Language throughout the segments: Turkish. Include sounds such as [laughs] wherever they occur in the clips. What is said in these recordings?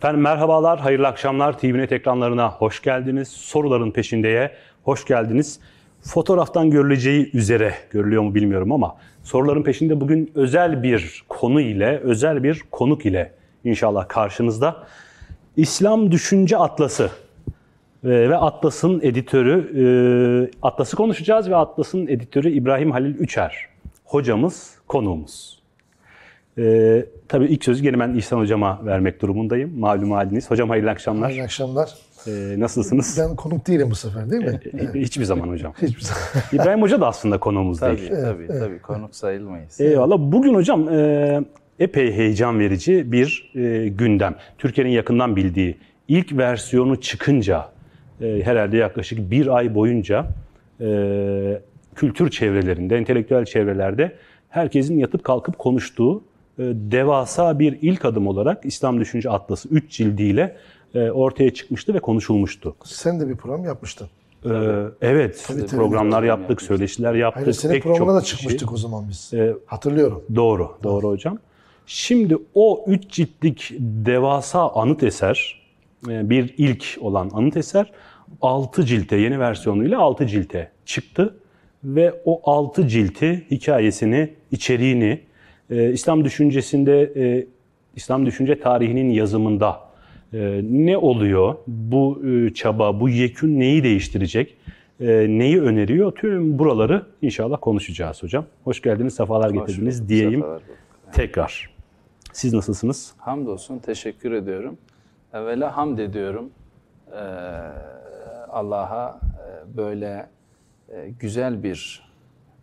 Efendim merhabalar, hayırlı akşamlar. TVNet ekranlarına hoş geldiniz. Soruların peşindeye hoş geldiniz. Fotoğraftan görüleceği üzere, görülüyor mu bilmiyorum ama soruların peşinde bugün özel bir konu ile, özel bir konuk ile inşallah karşınızda. İslam Düşünce Atlası e, ve Atlas'ın editörü, e, Atlas'ı konuşacağız ve Atlas'ın editörü İbrahim Halil Üçer. Hocamız, konuğumuz. Ee, tabii ilk sözü gene ben İhsan Hocam'a vermek durumundayım. Malum haliniz. Hocam hayırlı akşamlar. Hayırlı akşamlar. Ee, nasılsınız? Ben konuk değilim bu sefer değil mi? Ee, Hiçbir zaman hocam. [laughs] Hiçbir zaman. İbrahim Hoca da aslında konuğumuz Tabii değil. tabii tabii konuk sayılmayız. Eyvallah. Bugün hocam e, epey heyecan verici bir e, gündem. Türkiye'nin yakından bildiği ilk versiyonu çıkınca e, herhalde yaklaşık bir ay boyunca e, kültür çevrelerinde, entelektüel çevrelerde herkesin yatıp kalkıp konuştuğu devasa bir ilk adım olarak İslam Düşünce Atlası 3 cildiyle e, ortaya çıkmıştı ve konuşulmuştu. Sen de bir program yapmıştın. Ee, evet, tabii. programlar Program yaptık, yapmıştık. söyleşiler yaptık. Hayır senin pek programına da çıkmıştık o zaman biz. Ee, Hatırlıyorum. Doğru, doğru hocam. Şimdi o üç ciltlik devasa anıt eser, e, bir ilk olan anıt eser, altı cilte, yeni versiyonuyla altı cilte çıktı. Ve o altı cilti, hikayesini, içeriğini, e, İslam düşüncesinde, e, İslam düşünce tarihinin yazımında e, ne oluyor, bu e, çaba, bu yekün neyi değiştirecek, e, neyi öneriyor, tüm buraları inşallah konuşacağız hocam. Hoş geldiniz, sefalar getirdiniz diyeyim sefalar tekrar. Siz nasılsınız? Hamdolsun teşekkür ediyorum. Evvela hamd ediyorum. Ee, Allah'a e, böyle e, güzel bir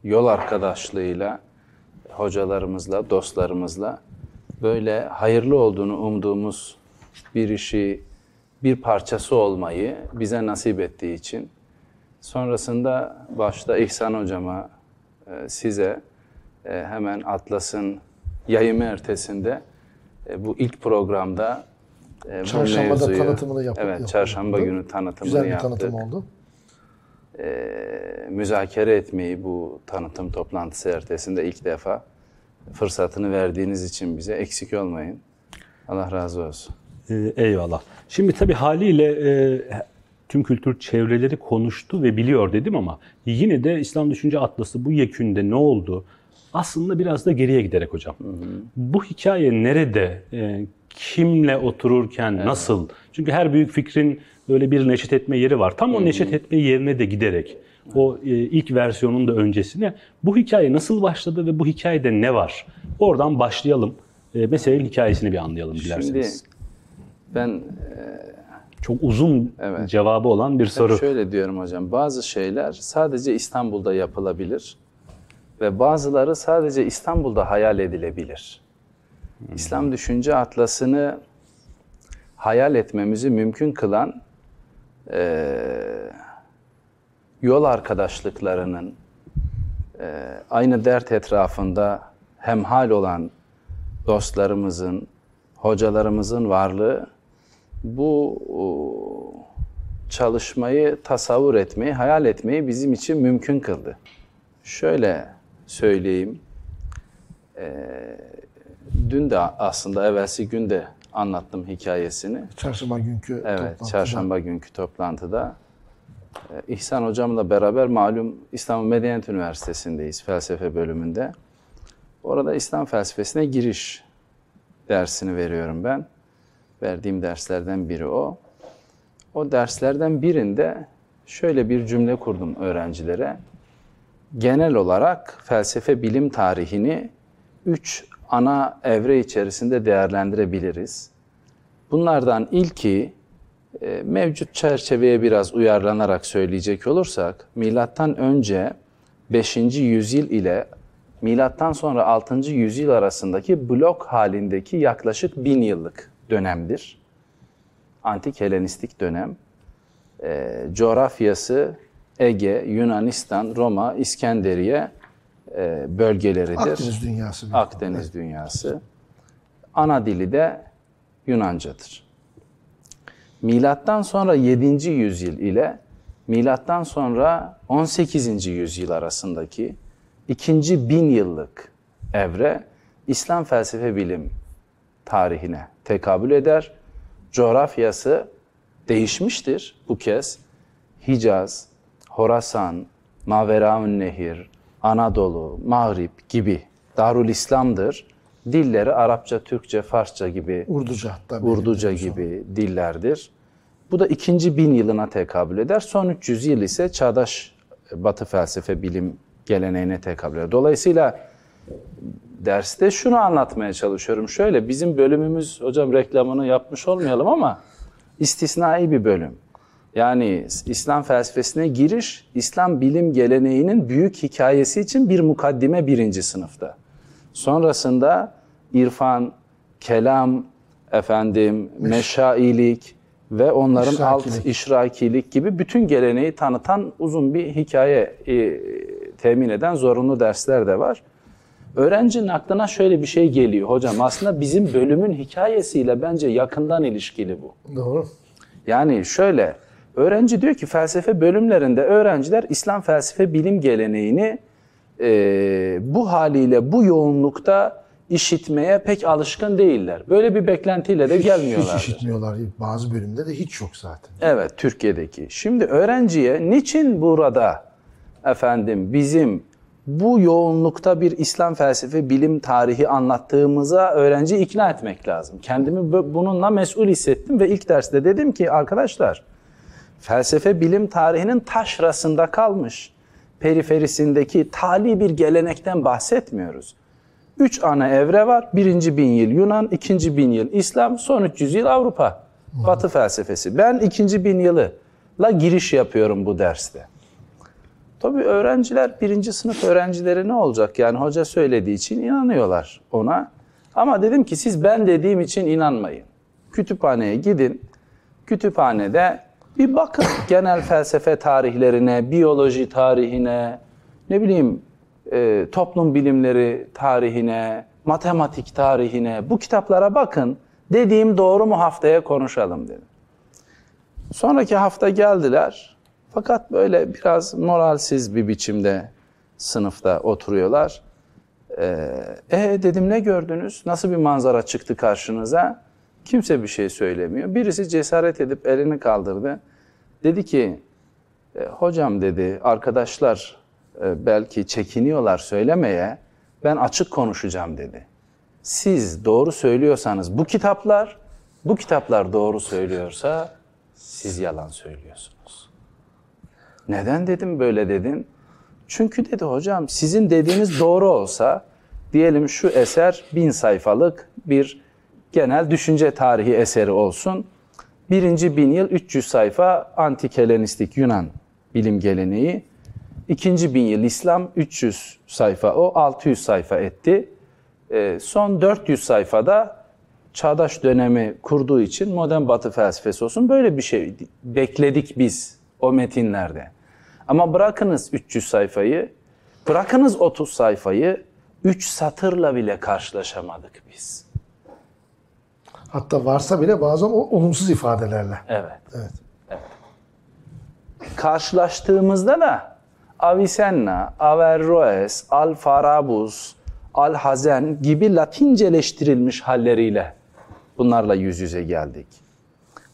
yol arkadaşlığıyla, hocalarımızla, dostlarımızla böyle hayırlı olduğunu umduğumuz bir işi bir parçası olmayı bize nasip ettiği için sonrasında başta İhsan hocama, e, size e, hemen Atlas'ın yayımı ertesinde e, bu ilk programda bu Çarşambada mevzuyu- tanıtımını yap- Evet, çarşamba günü tanıtımını Güzel bir yaptık. tanıtım oldu. E, müzakere etmeyi bu tanıtım toplantısı ertesinde ilk defa fırsatını verdiğiniz için bize eksik olmayın. Allah razı olsun. Ee, eyvallah. Şimdi tabii haliyle e, tüm kültür çevreleri konuştu ve biliyor dedim ama yine de İslam Düşünce Atlası bu yekünde ne oldu? Aslında biraz da geriye giderek hocam. Bu hikaye nerede, e, kimle otururken, nasıl? Çünkü her büyük fikrin böyle bir neşet etme yeri var. Tam o neşet etme yerine de giderek o e, ilk versiyonun da öncesine bu hikaye nasıl başladı ve bu hikayede ne var? Oradan başlayalım. E, meselenin hikayesini bir anlayalım dilerseniz. Şimdi ben Çok uzun Evet. cevabı olan bir Hep soru. şöyle diyorum hocam, bazı şeyler sadece İstanbul'da yapılabilir ve bazıları sadece İstanbul'da hayal edilebilir. İslam Düşünce Atlası'nı hayal etmemizi mümkün kılan eee, yol arkadaşlıklarının eee, aynı dert etrafında hemhal olan dostlarımızın, hocalarımızın varlığı bu o, çalışmayı tasavvur etmeyi, hayal etmeyi bizim için mümkün kıldı. Şöyle söyleyeyim. Ee, dün de aslında evvelsi gün de anlattım hikayesini. Çarşamba günkü Evet, toplantıda. çarşamba günkü toplantıda e, İhsan hocamla beraber malum İstanbul Medeniyet Üniversitesi'ndeyiz felsefe bölümünde. Orada İslam felsefesine giriş dersini veriyorum ben. Verdiğim derslerden biri o. O derslerden birinde şöyle bir cümle kurdum öğrencilere. Genel olarak felsefe bilim tarihini üç ana evre içerisinde değerlendirebiliriz. Bunlardan ilki e, mevcut çerçeveye biraz uyarlanarak söyleyecek olursak milattan önce 5. yüzyıl ile milattan sonra 6. yüzyıl arasındaki blok halindeki yaklaşık bin yıllık dönemdir. Antik Helenistik dönem. E, coğrafyası Ege, Yunanistan, Roma, İskenderiye e, bölgeleridir. Akdeniz dünyası. Akdeniz dünyası. Ana dili de Yunancadır. Milattan sonra 7. yüzyıl ile milattan sonra 18. yüzyıl arasındaki ikinci bin yıllık evre İslam felsefe bilim tarihine tekabül eder. coğrafyası değişmiştir bu kez. Hicaz, Horasan, Maveraun Nehir, Anadolu, Mağrip gibi Darul İslam'dır. Dilleri Arapça, Türkçe, Farsça gibi, Urduca hatta. Urduca gibi dillerdir. Bu da ikinci bin yılına tekabül eder. Son 300 yıl ise çağdaş batı felsefe bilim geleneğine tekabül eder. Dolayısıyla derste şunu anlatmaya çalışıyorum. Şöyle bizim bölümümüz hocam reklamını yapmış olmayalım ama istisnai bir bölüm. Yani İslam felsefesine giriş, İslam bilim geleneğinin büyük hikayesi için bir mukaddime birinci sınıfta. Sonrasında irfan, kelam, efendim, meşailik ve onların İşrakilik. alt işrakilik gibi bütün geleneği tanıtan uzun bir hikaye e, temin eden zorunlu dersler de var. Öğrencinin aklına şöyle bir şey geliyor hocam. Aslında bizim bölümün hikayesiyle bence yakından ilişkili bu. Doğru. Yani şöyle, öğrenci diyor ki felsefe bölümlerinde öğrenciler İslam felsefe bilim geleneğini e, bu haliyle, bu yoğunlukta işitmeye pek alışkın değiller. Böyle bir beklentiyle de Hiç gelmiyorlar. işitmiyorlar. Bazı bölümde de hiç yok zaten. Evet, Türkiye'deki. Şimdi öğrenciye niçin burada efendim bizim bu yoğunlukta bir İslam felsefe bilim tarihi anlattığımıza öğrenci ikna etmek lazım. Kendimi bununla mesul hissettim ve ilk derste dedim ki arkadaşlar felsefe bilim tarihinin taşrasında kalmış periferisindeki tali bir gelenekten bahsetmiyoruz. Üç ana evre var. Birinci bin yıl Yunan, ikinci bin yıl İslam, son 300 yıl Avrupa. Batı felsefesi. Ben ikinci bin yılıla giriş yapıyorum bu derste. Tabii öğrenciler, birinci sınıf öğrencileri ne olacak? Yani hoca söylediği için inanıyorlar ona. Ama dedim ki siz ben dediğim için inanmayın. Kütüphaneye gidin. Kütüphanede bir bakın genel felsefe tarihlerine, biyoloji tarihine, ne bileyim e, toplum bilimleri tarihine, matematik tarihine, bu kitaplara bakın. Dediğim doğru mu haftaya konuşalım dedim. Sonraki hafta geldiler. Fakat böyle biraz moralsiz bir biçimde sınıfta oturuyorlar. Ee, e dedim ne gördünüz? Nasıl bir manzara çıktı karşınıza? Kimse bir şey söylemiyor. Birisi cesaret edip elini kaldırdı. Dedi ki, "E, hocam dedi, arkadaşlar e, belki çekiniyorlar söylemeye. Ben açık konuşacağım dedi. Siz doğru söylüyorsanız bu kitaplar, bu kitaplar doğru söylüyorsa siz yalan söylüyorsunuz. Neden dedim böyle dedin? Çünkü dedi hocam sizin dediğiniz doğru olsa diyelim şu eser bin sayfalık bir genel düşünce tarihi eseri olsun. Birinci bin yıl 300 sayfa antik Helenistik Yunan bilim geleneği. İkinci bin yıl İslam 300 sayfa o 600 sayfa etti. Ee, son 400 sayfada çağdaş dönemi kurduğu için modern batı felsefesi olsun. Böyle bir şey bekledik biz o metinlerde. Ama bırakınız 300 sayfayı, bırakınız 30 sayfayı, 3 satırla bile karşılaşamadık biz. Hatta varsa bile bazen o olumsuz ifadelerle. Evet. Evet. Karşılaştığımızda da Avicenna, Averroes, Alfarabus, Alhazen gibi latinceleştirilmiş halleriyle bunlarla yüz yüze geldik.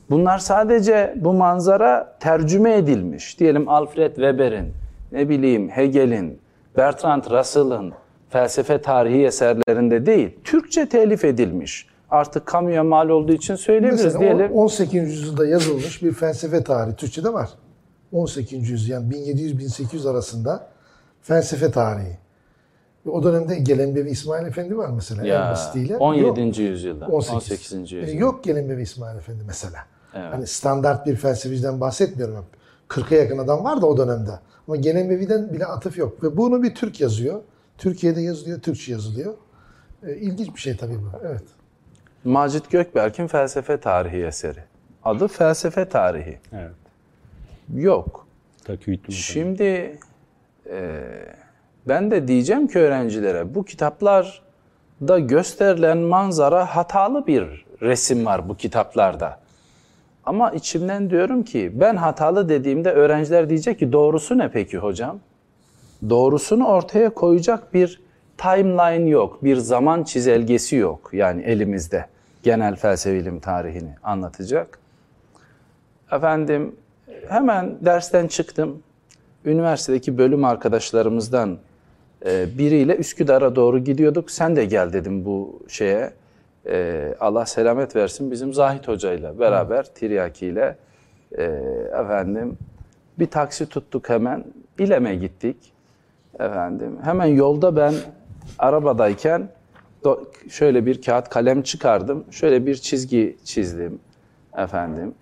Bunlar sadece bu manzara tercüme edilmiş. Diyelim Alfred Weber'in, ne bileyim Hegel'in, Bertrand Russell'ın felsefe tarihi eserlerinde değil, Türkçe telif edilmiş. Artık kamuya mal olduğu için söyleyebiliriz Mesela diyelim. o 18. yüzyılda yazılmış bir felsefe tarihi Türkçe'de var. 18. yüzyıl yani 1700-1800 arasında felsefe tarihi. O dönemde Gelenbevi İsmail Efendi var mesela en Ya, basitiyle. 17. Yok. yüzyılda, 18. 18. E, yüzyılda. Yok Gelenbevi İsmail Efendi mesela. Hani standart bir felsefeciden bahsetmiyorum. 40'a yakın adam var da o dönemde. Ama Gelenbevi'den bile atıf yok. Ve bunu bir Türk yazıyor. Türkiye'de yazılıyor, Türkçe yazılıyor. E, ilginç bir şey tabii bu. Evet. Macit Gökberk'in felsefe tarihi eseri. Adı felsefe tarihi. Evet. Yok. Şimdi e, ben de diyeceğim ki öğrencilere bu kitaplarda gösterilen manzara hatalı bir resim var bu kitaplarda. Ama içimden diyorum ki ben hatalı dediğimde öğrenciler diyecek ki doğrusu ne peki hocam? Doğrusunu ortaya koyacak bir timeline yok, bir zaman çizelgesi yok yani elimizde. Genel felsefe ilim tarihini anlatacak. Efendim hemen dersten çıktım. Üniversitedeki bölüm arkadaşlarımızdan e, biriyle Üsküdar'a doğru gidiyorduk. Sen de gel dedim bu şeye. E, Allah selamet versin bizim Zahit Hoca'yla beraber Tiryaki ile e, efendim bir taksi tuttuk hemen. İlem'e gittik. Efendim hemen yolda ben arabadayken şöyle bir kağıt kalem çıkardım. Şöyle bir çizgi çizdim efendim.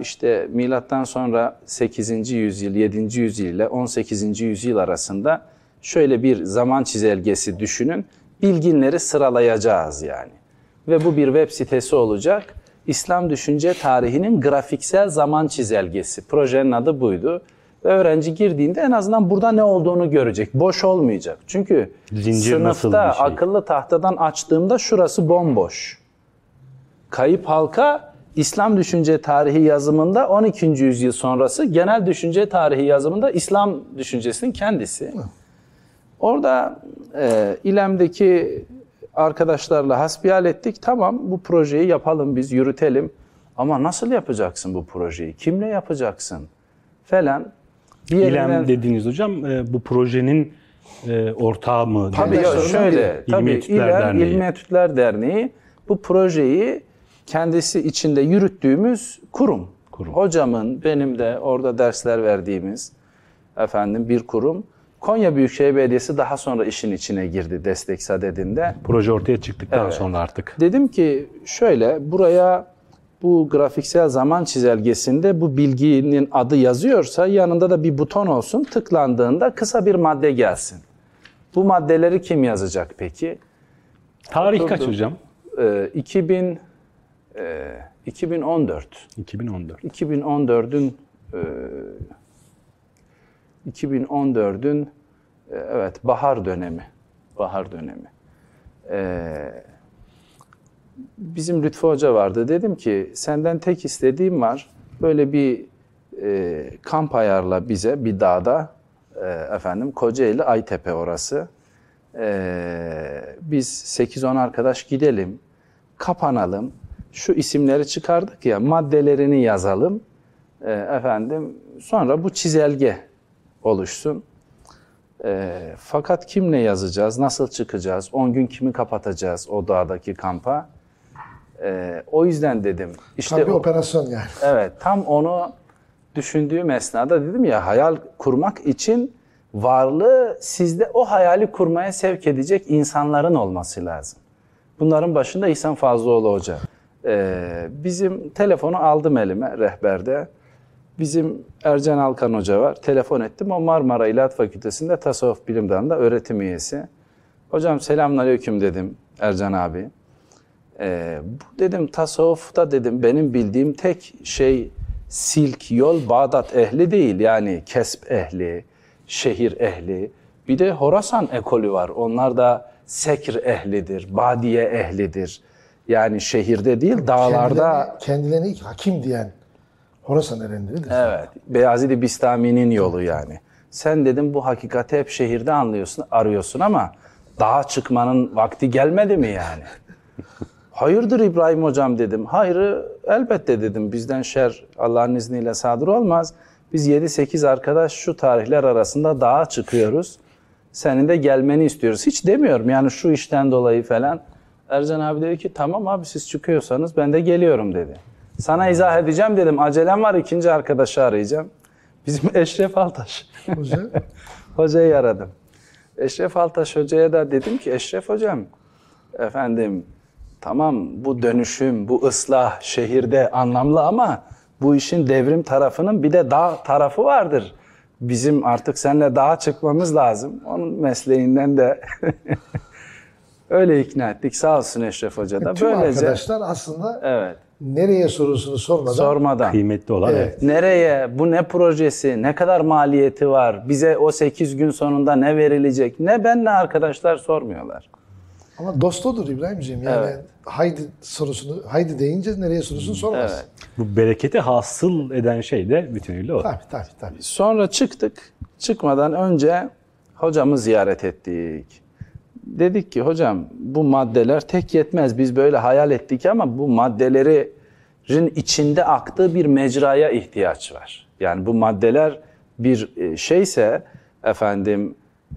İşte milattan sonra 8. yüzyıl, 7. yüzyıl ile 18. yüzyıl arasında şöyle bir zaman çizelgesi düşünün. Bilginleri sıralayacağız yani. Ve bu bir web sitesi olacak. İslam düşünce tarihinin grafiksel zaman çizelgesi. Projenin adı buydu. Öğrenci girdiğinde en azından burada ne olduğunu görecek. Boş olmayacak. Çünkü Zincir sınıfta şey? akıllı tahtadan açtığımda şurası bomboş. Kayıp halka İslam düşünce tarihi yazımında 12. yüzyıl sonrası, genel düşünce tarihi yazımında İslam düşüncesinin kendisi. Orada e, İlem'deki arkadaşlarla hasbihal ettik. Tamam bu projeyi yapalım biz, yürütelim. Ama nasıl yapacaksın bu projeyi? Kimle yapacaksın? Falan. Bir İlem dediğiniz hocam e, bu projenin e, ortağı mı? Tabii ya şöyle, İlmi tabii Etütler Derneği. İlmi Etütler Derneği bu projeyi kendisi içinde yürüttüğümüz kurum. Kurum. Hocamın, benim de orada dersler verdiğimiz efendim bir kurum. Konya Büyükşehir Belediyesi daha sonra işin içine girdi destek sadedinde. Proje ortaya çıktıktan Evet. sonra artık. Dedim ki şöyle buraya bu grafiksel zaman çizelgesinde bu bilginin adı yazıyorsa yanında da bir buton olsun. Tıklandığında kısa bir madde gelsin. Bu maddeleri kim yazacak peki? Tarih kaç Oturdum. hocam? Ee, 2000 e, 2014. 2014. 2014'ün e, 2014'ün e, evet bahar dönemi. Bahar dönemi. Ee, bizim Lütfü Hoca vardı. Dedim ki senden tek istediğim var. Böyle bir e, kamp ayarla bize bir dağda e, efendim Kocaeli Aytepe orası. E, biz 8-10 arkadaş gidelim. Kapanalım. Şu isimleri çıkardık ya maddelerini yazalım. E, efendim sonra bu çizelge oluşsun. E, fakat kimle yazacağız, nasıl çıkacağız, 10 gün kimi kapatacağız o dağdaki kampa? E, o yüzden dedim. İşte Tam bir o- operasyon yani. [laughs] Evet, tam onu düşündüğüm esnada dedim ya hayal kurmak için varlığı sizde o hayali kurmaya sevk edecek insanların olması lazım. Bunların başında İhsan Fazlıoğlu Hoca. Ee, bizim telefonu aldım elime rehberde. Bizim Ercan Alkan Hoca var. Telefon ettim. O Marmara İlahiyat Fakültesi'nde tasavvuf bilim dalında öğretim üyesi. Hocam selamünaleyküm dedim Ercan abi. Ee, bu dedim tasavvufta dedim benim bildiğim tek şey silk yol Bağdat ehli değil yani kesp ehli, şehir ehli. Bir de Horasan ekolü var. Onlar da sekr ehlidir, badiye ehlidir. Yani şehirde değil dağlarda Kendilerini, kendilerini ilk hakim diyen Horasan erenleridir. Evet. Beyazid-i Bistami'nin yolu yani. Sen dedim bu hakikati hep şehirde anlıyorsun, arıyorsun ama dağa çıkmanın vakti gelmedi mi yani? [laughs] Hayırdır İbrahim hocam dedim. Hayrı elbette dedim. Bizden şer Allah'ın izniyle sadır olmaz. Biz 7-8 arkadaş şu tarihler arasında dağa çıkıyoruz. Senin de gelmeni istiyoruz. Hiç demiyorum yani şu işten dolayı falan. Ercan abi dedi ki tamam abi siz çıkıyorsanız ben de geliyorum dedi. Sana izah edeceğim dedim. Acelem var ikinci arkadaşı arayacağım. Bizim [laughs] Eşref Altaş. Hoca, [laughs] Hocayı aradım. Eşref Altaş hocaya da dedim ki Eşref hocam efendim tamam bu dönüşüm, bu ıslah şehirde anlamlı ama bu işin devrim tarafının bir de dağ tarafı vardır. Bizim artık seninle dağa çıkmamız lazım. Onun mesleğinden de [laughs] öyle ikna ettik. Sağ olsun Eşref Hoca da. tüm Böylece arkadaşlar aslında evet nereye sorusunu sormadan sormadan. Kıymetli olan Evet. evet. Nereye, bu ne projesi, ne kadar maliyeti var, bize o 8 gün sonunda ne verilecek, ne ben ne arkadaşlar sormuyorlar. Ama dostudur İbrahimciğim. Yani Evet. haydi sorusunu, haydi deyince nereye sorusunu sormaz. Evet. Bu bereketi hasıl eden şey de bütünüyle o. Tabii tabii tabii. Sonra çıktık. Çıkmadan önce hocamı ziyaret ettik. dedik ki hocam bu maddeler tek yetmez. Biz böyle hayal ettik ama bu maddelerin içinde aktığı bir mecraya ihtiyaç var. Yani bu maddeler bir e, şeyse efendim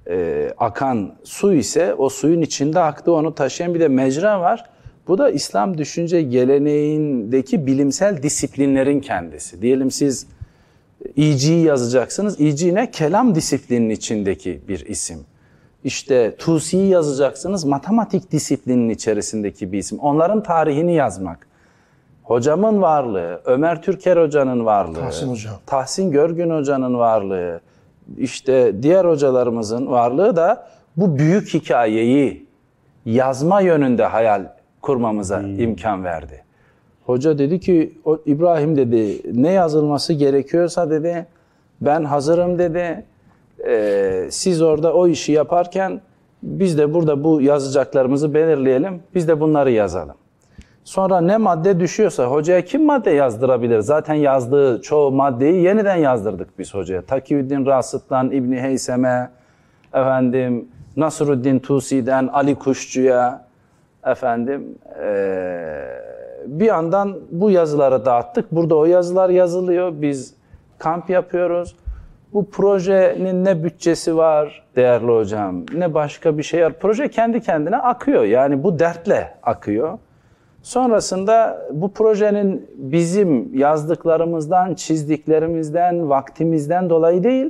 e, akan su ise o suyun içinde aktığı onu taşıyan bir de mecra var. Bu da İslam düşünce geleneğindeki bilimsel disiplinlerin kendisi. Diyelim siz İci'yi yazacaksınız. İci ne? Kelam disiplinin içindeki bir isim. İşte Tusi'yi yazacaksınız. Matematik disiplinin içerisindeki bir isim. Onların tarihini yazmak. Hocamın varlığı, Ömer Türker hocanın varlığı, Tahsin Hocam. Tahsin Görgün hocanın varlığı, işte diğer hocalarımızın varlığı da bu büyük hikayeyi yazma yönünde hayal kurmamıza imkan verdi. Hoca dedi ki o İbrahim dedi ne yazılması gerekiyorsa dedi ben hazırım dedi. Ee, siz orada o işi yaparken biz de burada bu yazacaklarımızı belirleyelim. Biz de bunları yazalım. Sonra ne madde düşüyorsa hocaya kim madde yazdırabilir? Zaten yazdığı çoğu maddeyi yeniden yazdırdık biz hocaya. Takiyüddin Rasıt'tan İbni Heysem'e, efendim Nasruddin Tusi'den Ali Kuşçu'ya, efendim eee, bir yandan bu yazıları dağıttık. Burada o yazılar yazılıyor. Biz kamp yapıyoruz. Bu projenin ne bütçesi var değerli hocam, ne başka bir şey var. Proje kendi kendine akıyor. Yani bu dertle akıyor. Sonrasında bu projenin bizim yazdıklarımızdan, çizdiklerimizden, vaktimizden dolayı değil,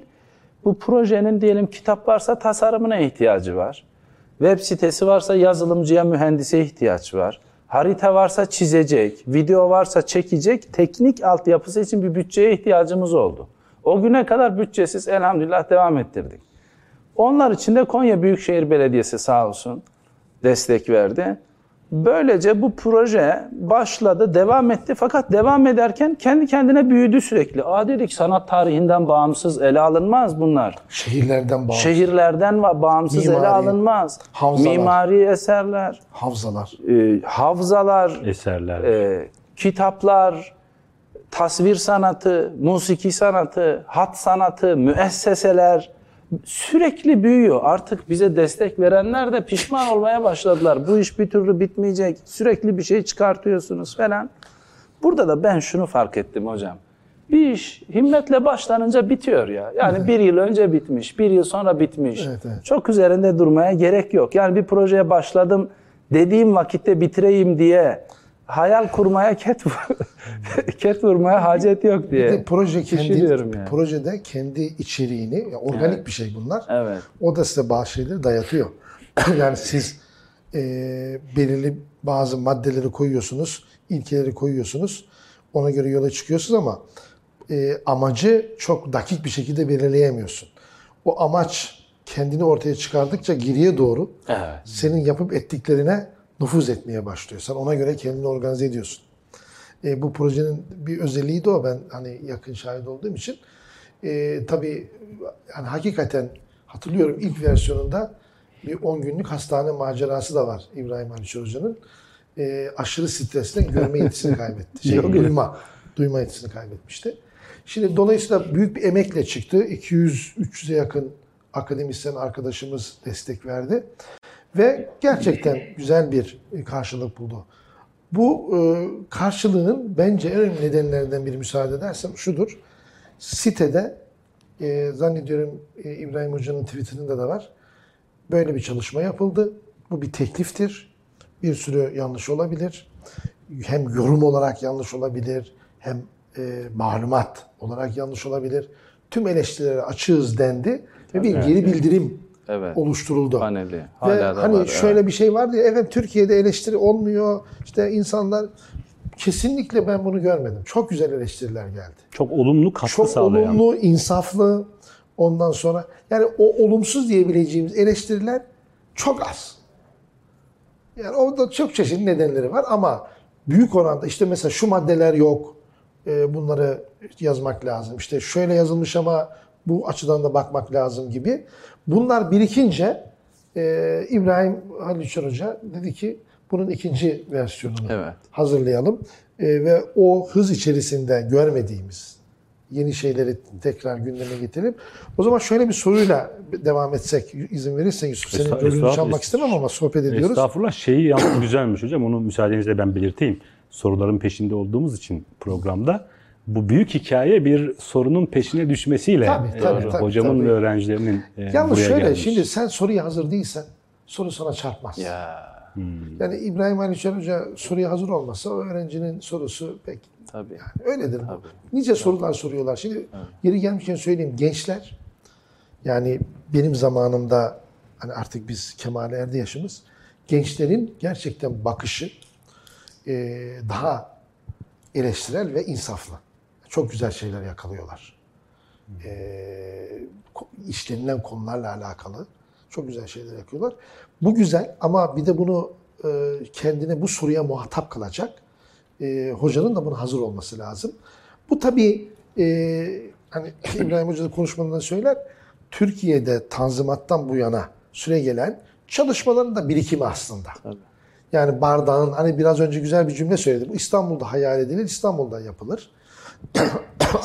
bu projenin diyelim kitap varsa tasarımına ihtiyacı var. Web sitesi varsa yazılımcıya, mühendise ihtiyaç var. Harita varsa çizecek, video varsa çekecek, teknik altyapısı için bir bütçeye ihtiyacımız oldu. O güne kadar bütçesiz elhamdülillah devam ettirdik. Onlar için de Konya Büyükşehir Belediyesi sağ olsun destek verdi. Böylece bu proje başladı, devam etti. Fakat devam ederken kendi kendine büyüdü sürekli. Aa dedik sanat tarihinden bağımsız ele alınmaz bunlar. Şehirlerden bağımsız. Şehirlerden bağımsız ele Mimari, alınmaz. havzalar. Mimari eserler, Havzalar. e, havzalar, Eserler. e, kitaplar, tasvir sanatı, musiki sanatı, hat sanatı, müesseseler sürekli büyüyor. Artık bize destek verenler de pişman olmaya başladılar. Bu iş bir türlü bitmeyecek. Sürekli bir şey çıkartıyorsunuz falan. Burada da ben şunu fark ettim hocam. Bir iş himmetle başlanınca bitiyor ya. Yani bir yıl önce bitmiş, bir yıl sonra bitmiş. Evet, evet. Çok üzerinde durmaya gerek yok. Yani bir projeye başladım, dediğim vakitte bitireyim diye hayal kurmaya ket, [laughs] ket vurmaya hacet yok diye. Bir de proje kendi, yani. projede kendi içeriğini, organik bir şey bunlar. Evet. O da size bazı şeyleri dayatıyor. [laughs] yani siz e, belirli bazı maddeleri koyuyorsunuz, ilkeleri koyuyorsunuz. Ona göre yola çıkıyorsunuz ama e, amacı çok dakik bir şekilde belirleyemiyorsun. O amaç kendini ortaya çıkardıkça geriye doğru Evet. senin yapıp ettiklerine nüfuz etmeye başlıyor. Sen ona göre kendini organize ediyorsun. E, bu projenin bir özelliği de o. Ben hani yakın şahit olduğum için. E, tabii yani hakikaten hatırlıyorum ilk versiyonunda bir 10 günlük hastane macerası da var İbrahim Haliç Hoca'nın. E, aşırı stresten görme yetisini kaybetti. Şey, [laughs] duyma, duyma yetisini kaybetmişti. Şimdi dolayısıyla büyük bir emekle çıktı. 200-300'e yakın akademisyen arkadaşımız destek verdi. Ve gerçekten güzel bir karşılık buldu. Bu e, karşılığının bence en önemli nedenlerinden biri müsaade edersem şudur. Sitede e, zannediyorum e, İbrahim Hoca'nın tweetinde de var. Böyle bir çalışma yapıldı. Bu bir tekliftir. Bir sürü yanlış olabilir. Hem yorum olarak yanlış olabilir, hem e, malumat olarak yanlış olabilir. Tüm eleştirilere açığız dendi ve bir geri bildirim Evet. oluşturuldu. Paneli. Ve Hala da hani var. şöyle bir şey vardı ya, evet Türkiye'de eleştiri olmuyor. İşte insanlar kesinlikle ben bunu görmedim. Çok güzel eleştiriler geldi. Çok olumlu katkı Çok sağlayan. olumlu, insaflı. Ondan sonra yani o olumsuz diyebileceğimiz eleştiriler çok az. Yani orada çok çeşitli nedenleri var ama büyük oranda işte mesela şu maddeler yok. e, Bunları yazmak lazım. İşte şöyle yazılmış ama bu açıdan da bakmak lazım gibi. Bunlar birikince e, İbrahim Halil Uçar Hoca dedi ki bunun ikinci versiyonunu Evet. hazırlayalım. E, ve o hız içerisinde görmediğimiz yeni şeyleri tekrar gündeme getirip o zaman şöyle bir soruyla devam etsek izin verirsen Yusuf senin estağfurullah. çalmak istemem ama sohbet ediyoruz. Estağfurullah şeyi yalnız güzelmiş hocam. Onu müsaadenizle ben belirteyim. Soruların peşinde olduğumuz için programda bu büyük hikaye bir sorunun peşine düşmesiyle Tabii, e, tabii, tabii, hocamın tabii. ve öğrencilerinin e, Yalnız buraya şöyle gelmiş. şimdi sen soruya hazır değilsen soru sana çarpmaz. Ya Yani İbrahim Ali Yücel Hoca soruya hazır olmasa o öğrencinin sorusu pek tabii. öyledir. bu. Nice sorular soruyorlar. Şimdi yeri gelmişken söyleyeyim gençler yani benim zamanımda hani artık biz kemale erdi yaşımız gençlerin gerçekten bakışı e, daha eleştirel ve insaflı. Çok güzel şeyler yakalıyorlar. E, işlenilen konularla alakalı çok güzel şeyler yapıyorlar. Bu güzel ama bir de bunu e, kendine bu soruya muhatap kılacak e, hocanın da buna hazır olması lazım. Bu tabii e, hani [laughs] İbrahim Hoca da konuşmalarında söyler, Türkiye'de Tanzimat'tan bu yana süre gelen çalışmaların da birikimi aslında. Yani bardağın hani biraz önce güzel bir cümle söyledim. İstanbul'da hayal edilir, İstanbul'da yapılır.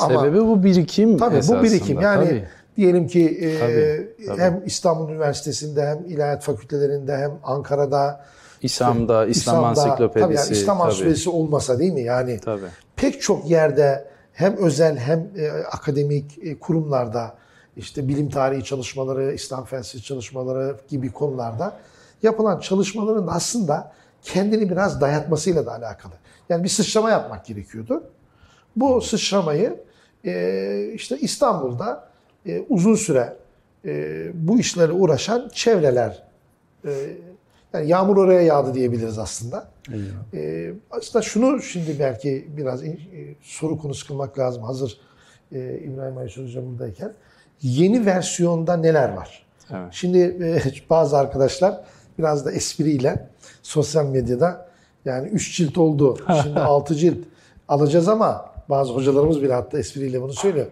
Ama Sebebi bu birikim tabii bu esasında, birikim. Yani tabii. diyelim ki e, Tabii, tabii. hem İstanbul Üniversitesi'nde hem ilahiyat fakültelerinde hem Ankara'da İslam'da, İslam İslam'da, Ansiklopedisi. Tabii yani İslam. Ansiklopedisi olmasa değil mi? Yani Tabii. pek çok yerde hem özel hem e, akademik e, kurumlarda işte bilim tarihi çalışmaları, İslam felsefesi çalışmaları gibi konularda yapılan çalışmaların da aslında kendini biraz dayatmasıyla da alakalı. Yani bir sıçrama yapmak gerekiyordu. Bu sıçramayı e, işte İstanbul'da e, uzun süre e, bu işlerle uğraşan çevreler e, yani yağmur oraya yağdı diyebiliriz aslında. E, aslında şunu şimdi belki biraz e, soru konusu kılmak lazım hazır e, İbrahim Ayşe Hoca buradayken. Yeni versiyonda neler var? Evet. Şimdi e, bazı arkadaşlar biraz da espriyle sosyal medyada yani 3 cilt oldu, şimdi [laughs] 6 cilt alacağız ama bazı hocalarımız bile hatta espriyle bunu söylüyor.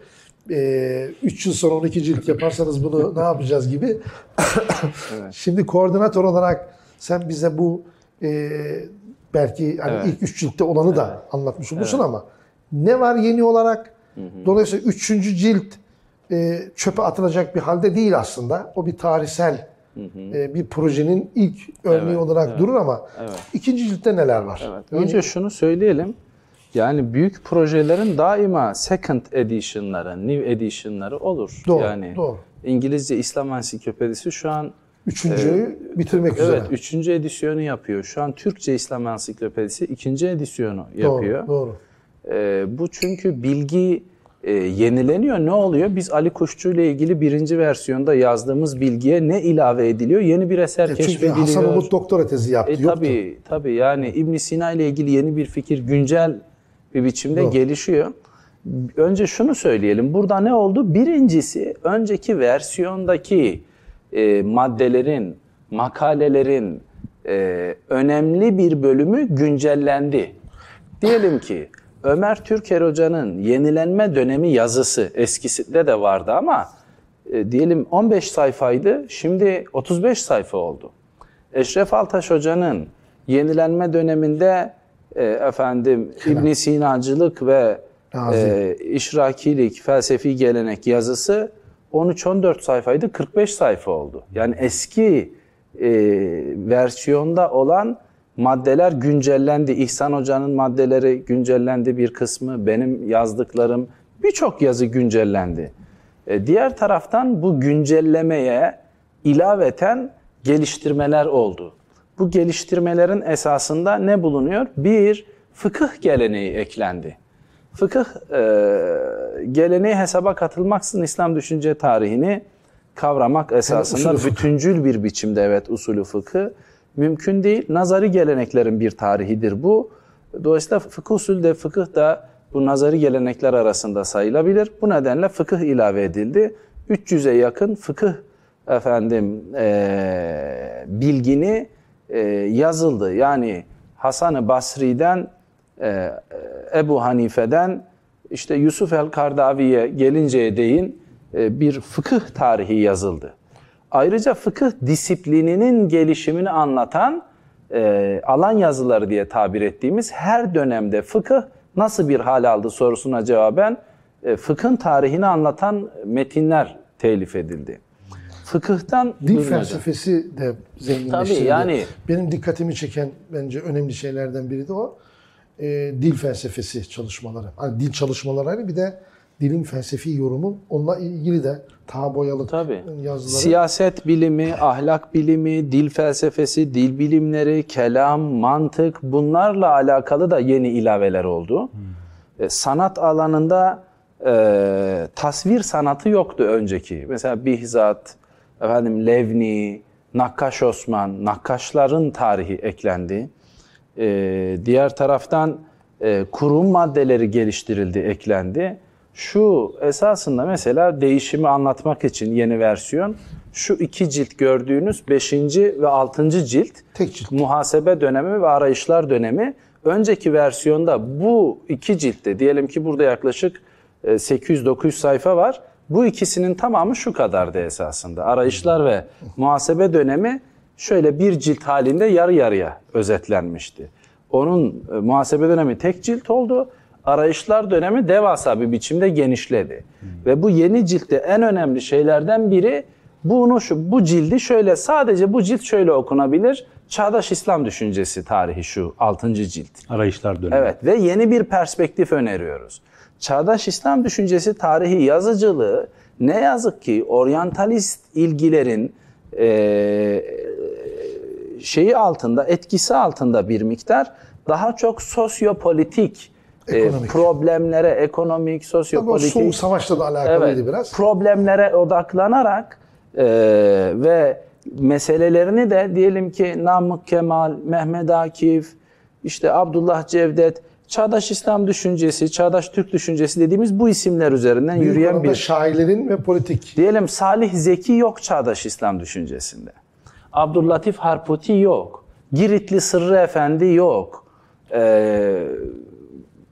3 yıl sonra 12 cilt yaparsanız bunu ne yapacağız gibi. [laughs] Şimdi koordinatör olarak sen bize bu e, belki hani Evet. ilk 3 ciltte olanı da anlatmış olursun ama ne var yeni olarak? Dolayısıyla 3. cilt e, çöpe atılacak bir halde değil aslında. O bir tarihsel e, bir projenin ilk örneği Evet, olarak evet. durur ama Evet. ikinci ciltte neler var? Evet. Önce şunu söyleyelim. Yani büyük projelerin daima second edition'ları, new edition'ları olur. Doğru, yani doğru. İngilizce İslam Ansiklopedisi şu an Üçüncüyü bitirmek üzere. evet üçüncü edisyonu yapıyor. Şu an Türkçe İslam Ansiklopedisi ikinci edisyonu doğru, yapıyor. doğru. Ee, bu çünkü bilgi e, yenileniyor. Ne oluyor? Biz Ali Kuşçu ile ilgili birinci versiyonda yazdığımız bilgiye ne ilave ediliyor? Yeni bir eser E, Çünkü keşfediliyor. Hasan Umut doktora tezi yaptı. E, yoktu. tabii tabii yani İbn Sina ile ilgili yeni bir fikir güncel bir biçimde Doğru. gelişiyor. Önce şunu söyleyelim. Burada ne oldu? Birincisi önceki versiyondaki e, maddelerin, makalelerin e, önemli bir bölümü güncellendi. Diyelim ki Ömer Türker Hoca'nın yenilenme dönemi yazısı eskisinde de vardı ama e, diyelim 15 sayfaydı, şimdi 35 sayfa oldu. Eşref Altaş Hoca'nın yenilenme döneminde e, efendim İbn Sinacılık ve Razi. e, işrakilik, felsefi gelenek yazısı 13-14 sayfaydı, 45 sayfa oldu. Yani eski e, versiyonda olan maddeler güncellendi. İhsan Hoca'nın maddeleri güncellendi bir kısmı, benim yazdıklarım birçok yazı güncellendi. E, diğer taraftan bu güncellemeye ilaveten geliştirmeler oldu. Bu geliştirmelerin esasında ne bulunuyor? Bir, fıkıh geleneği eklendi. Fıkıh e, geleneği hesaba katılmaksızın İslam düşünce tarihini kavramak esasında fıkıh. bütüncül bir biçimde evet usulü fıkı mümkün değil. Nazari geleneklerin bir tarihidir bu. Dolayısıyla fıkıh usulü de fıkıh da bu nazari gelenekler arasında sayılabilir. Bu nedenle fıkıh ilave edildi. 300'e yakın fıkıh efendim e, bilgini e, yazıldı. Yani Hasan-ı Basri'den e, Ebu Hanife'den işte Yusuf el-Kardavi'ye gelinceye değin e, bir fıkıh tarihi yazıldı. Ayrıca fıkıh disiplininin gelişimini anlatan e, alan yazıları diye tabir ettiğimiz her dönemde fıkıh nasıl bir hal aldı sorusuna cevaben e, fıkhın tarihini anlatan metinler telif edildi. Fıkıhtan Dil Buyurun hocam. felsefesi de zenginleştirildi. Tabii, yani- Benim dikkatimi çeken bence önemli şeylerden biri de o. Ee, dil felsefesi çalışmaları. Hani dil çalışmaları ayrı bir de dilin felsefi yorumu onunla ilgili de ta boyalık Tabii. yazıları. Siyaset bilimi, ahlak bilimi, dil felsefesi, dil bilimleri, kelam, mantık bunlarla alakalı da yeni ilaveler oldu. E, sanat alanında e, tasvir sanatı yoktu önceki. Mesela Bihzat, efendim Levni, Nakkaş Osman, nakkaşların tarihi eklendi. E, diğer taraftan e, kurum maddeleri geliştirildi, eklendi. Şu esasında mesela değişimi anlatmak için yeni versiyon şu iki cilt gördüğünüz 5. ve 6. cilt Tek cilt. muhasebe dönemi ve arayışlar dönemi. Önceki versiyonda bu iki ciltte diyelim ki burada yaklaşık e, 800-900 sayfa var. Bu ikisinin tamamı şu kadardı esasında. Arayışlar ve muhasebe dönemi şöyle bir cilt halinde yarı yarıya özetlenmişti. Onun e, muhasebe dönemi tek cilt oldu. Arayışlar dönemi devasa bir biçimde genişledi. Ve bu yeni ciltte en önemli şeylerden biri bunu şu bu cildi şöyle sadece bu cilt şöyle okunabilir. Çağdaş İslam düşüncesi tarihi şu 6. cilt. Arayışlar dönemi. Evet ve yeni bir perspektif öneriyoruz. Çağdaş İslam düşüncesi tarihi yazıcılığı ne yazık ki oryantalist ilgilerin eee, şeyi altında, etkisi altında bir miktar daha çok sosyopolitik e, Ekonomik. problemlere, ekonomik, Tabii sosyopolitik soğuk savaşla da alakalıydı Evet, biraz. Problemlere odaklanarak e, ve meselelerini de diyelim ki Namık Kemal, Mehmet Akif, işte Abdullah Cevdet, Çağdaş İslam düşüncesi, Çağdaş Türk düşüncesi dediğimiz bu isimler üzerinden Büyük yürüyen bir şairlerin ve politik. Diyelim Salih Zeki yok Çağdaş İslam düşüncesinde. Abdüllatif Harputi yok. Giritli Sırrı Efendi yok. Ee,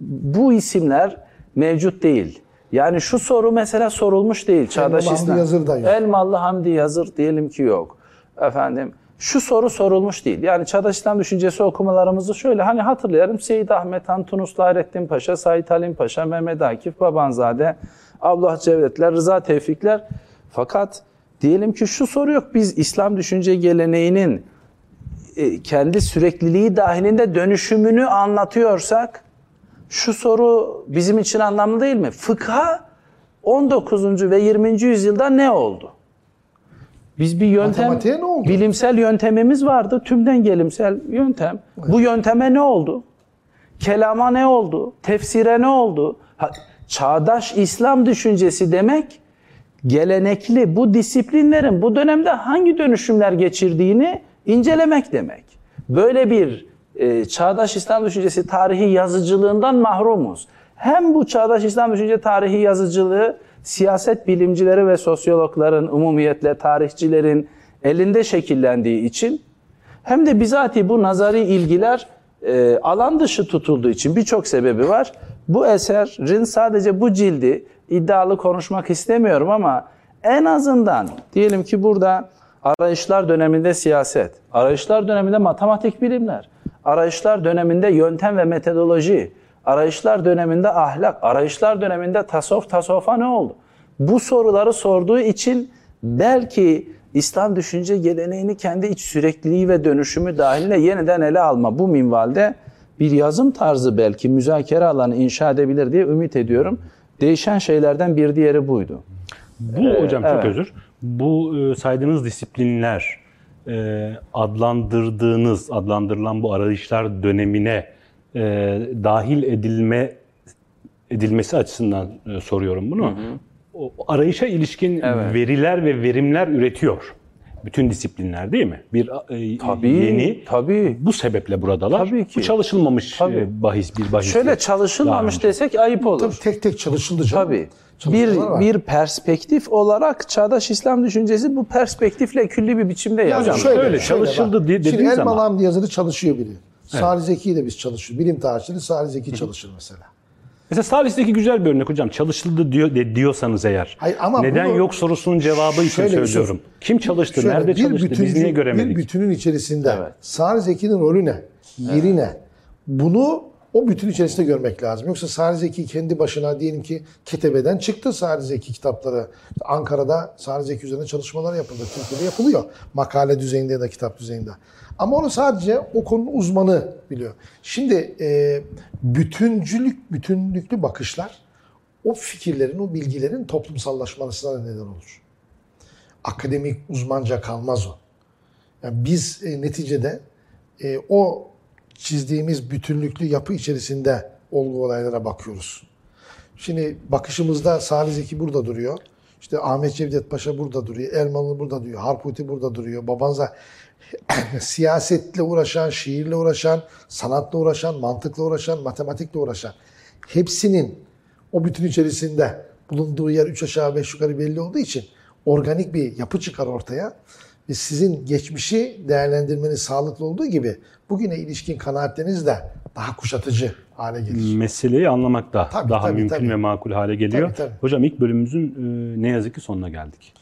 bu isimler mevcut değil. Yani şu soru mesela sorulmuş değil. Çağdaş Hamdi İslam. Yazır da yok. Elmalı Hamdi Yazır diyelim ki yok. Efendim şu soru sorulmuş değil. Yani Çağdaş düşüncesi okumalarımızı şöyle hani hatırlayalım. Seyyid Ahmet Han, Tunus Hayrettin Paşa, Said Halim Paşa, Mehmet Akif, Babanzade, Abdullah Cevdetler, Rıza Tevfikler. Fakat diyelim ki şu soru yok. Biz İslam düşünce geleneğinin e, kendi sürekliliği dahilinde dönüşümünü anlatıyorsak şu soru bizim için anlamlı değil mi? Fıkha 19. ve 20. yüzyılda ne oldu? Biz bir yöntem, ne oldu? bilimsel yöntemimiz vardı. Tümden gelimsel yöntem. Bu yönteme ne oldu? Kelama ne oldu? Tefsire ne oldu? Ha, çağdaş İslam düşüncesi demek gelenekli bu disiplinlerin bu dönemde hangi dönüşümler geçirdiğini incelemek demek. Böyle bir e, çağdaş İslam düşüncesi tarihi yazıcılığından mahrumuz. Hem bu çağdaş İslam düşünce tarihi yazıcılığı siyaset bilimcileri ve sosyologların, umumiyetle tarihçilerin elinde şekillendiği için hem de bizatihi bu nazari ilgiler e, alan dışı tutulduğu için birçok sebebi var. Bu eserin sadece bu cildi iddialı konuşmak istemiyorum ama en azından diyelim ki burada arayışlar döneminde siyaset, arayışlar döneminde matematik bilimler, arayışlar döneminde yöntem ve metodoloji, arayışlar döneminde ahlak, arayışlar döneminde tasavvuf, tasavvufa ne oldu? Bu soruları sorduğu için belki İslam düşünce geleneğini kendi iç sürekliliği ve dönüşümü dahiline yeniden ele alma bu minvalde bir yazım tarzı belki müzakere alanı inşa edebilir diye ümit ediyorum. Değişen şeylerden bir diğeri buydu. Bu hocam çok evet. özür. Bu e, saydığınız disiplinler e, adlandırdığınız, adlandırılan bu arayışlar dönemine e, dahil edilme edilmesi açısından e, soruyorum bunu. O arayışa ilişkin Evet. veriler ve verimler üretiyor. Bütün disiplinler değil mi? Bir e, Tabii, yeni tabii. bu sebeple buradalar. Tabii ki. Bu çalışılmamış Tabii. e, bahis bir bahis. Şöyle çalışılmamış desek ayıp olur. Tabii tek tek çalışıldı canım. Tabii. Bir var. bir perspektif olarak çağdaş İslam düşüncesi bu perspektifle külli bir biçimde Yani yazılmış. şöyle, çalışıldı bak. diye- Şimdi zaman- Hamdi yazarı çalışıyor biri. Salih Zeki de biz çalışıyoruz. Bilim tarihçisi Salih Zeki çalışır mesela. Mesela Salih'teki güzel bir örnek hocam. Çalışıldı diyor de, diyorsanız eğer. Hayır, ama neden bunu- yok sorusunun cevabı için söylüyorum. Kim çalıştı? Şöyle, nerede bir çalıştı? Biz bütüncül- niye göremedik? Bir bütünün içerisinde Evet. Salih Zeki'nin rolü ne? Yeri ne? Bunu o bütün içerisinde görmek lazım. Yoksa Sari Zeki kendi başına diyelim ki Ketebe'den çıktı Sari Zeki kitapları. Ankara'da Sari Zeki üzerine çalışmalar yapıldı. Türkiye'de yapılıyor. Makale düzeyinde ya da kitap düzeyinde. Ama onu sadece o konunun uzmanı biliyor. Şimdi e, bütüncülük, bütünlüklü bakışlar o fikirlerin, o bilgilerin toplumsallaşmasına neden olur. Akademik uzmanca kalmaz o. Yani biz e, neticede e, o çizdiğimiz bütünlüklü yapı içerisinde olgu olaylara bakıyoruz. Şimdi bakışımızda Salih Zeki burada duruyor. İşte Ahmet Cevdet Paşa burada duruyor. Elmalı burada duruyor. Harputi burada duruyor. Babanza [clears throat] siyasetle uğraşan, şiirle uğraşan, sanatla uğraşan, mantıkla uğraşan, matematikle uğraşan hepsinin o bütün içerisinde bulunduğu yer üç aşağı beş yukarı belli olduğu için organik bir yapı çıkar ortaya. Ve sizin geçmişi değerlendirmeniz sağlıklı olduğu gibi bugüne ilişkin kanaatleriniz de daha kuşatıcı hale gelir. Meseleyi anlamak da Tabii, daha tabii, mümkün tabii. ve makul hale geliyor. Tabii, tabii. Hocam ilk bölümümüzün e, ne yazık ki sonuna geldik.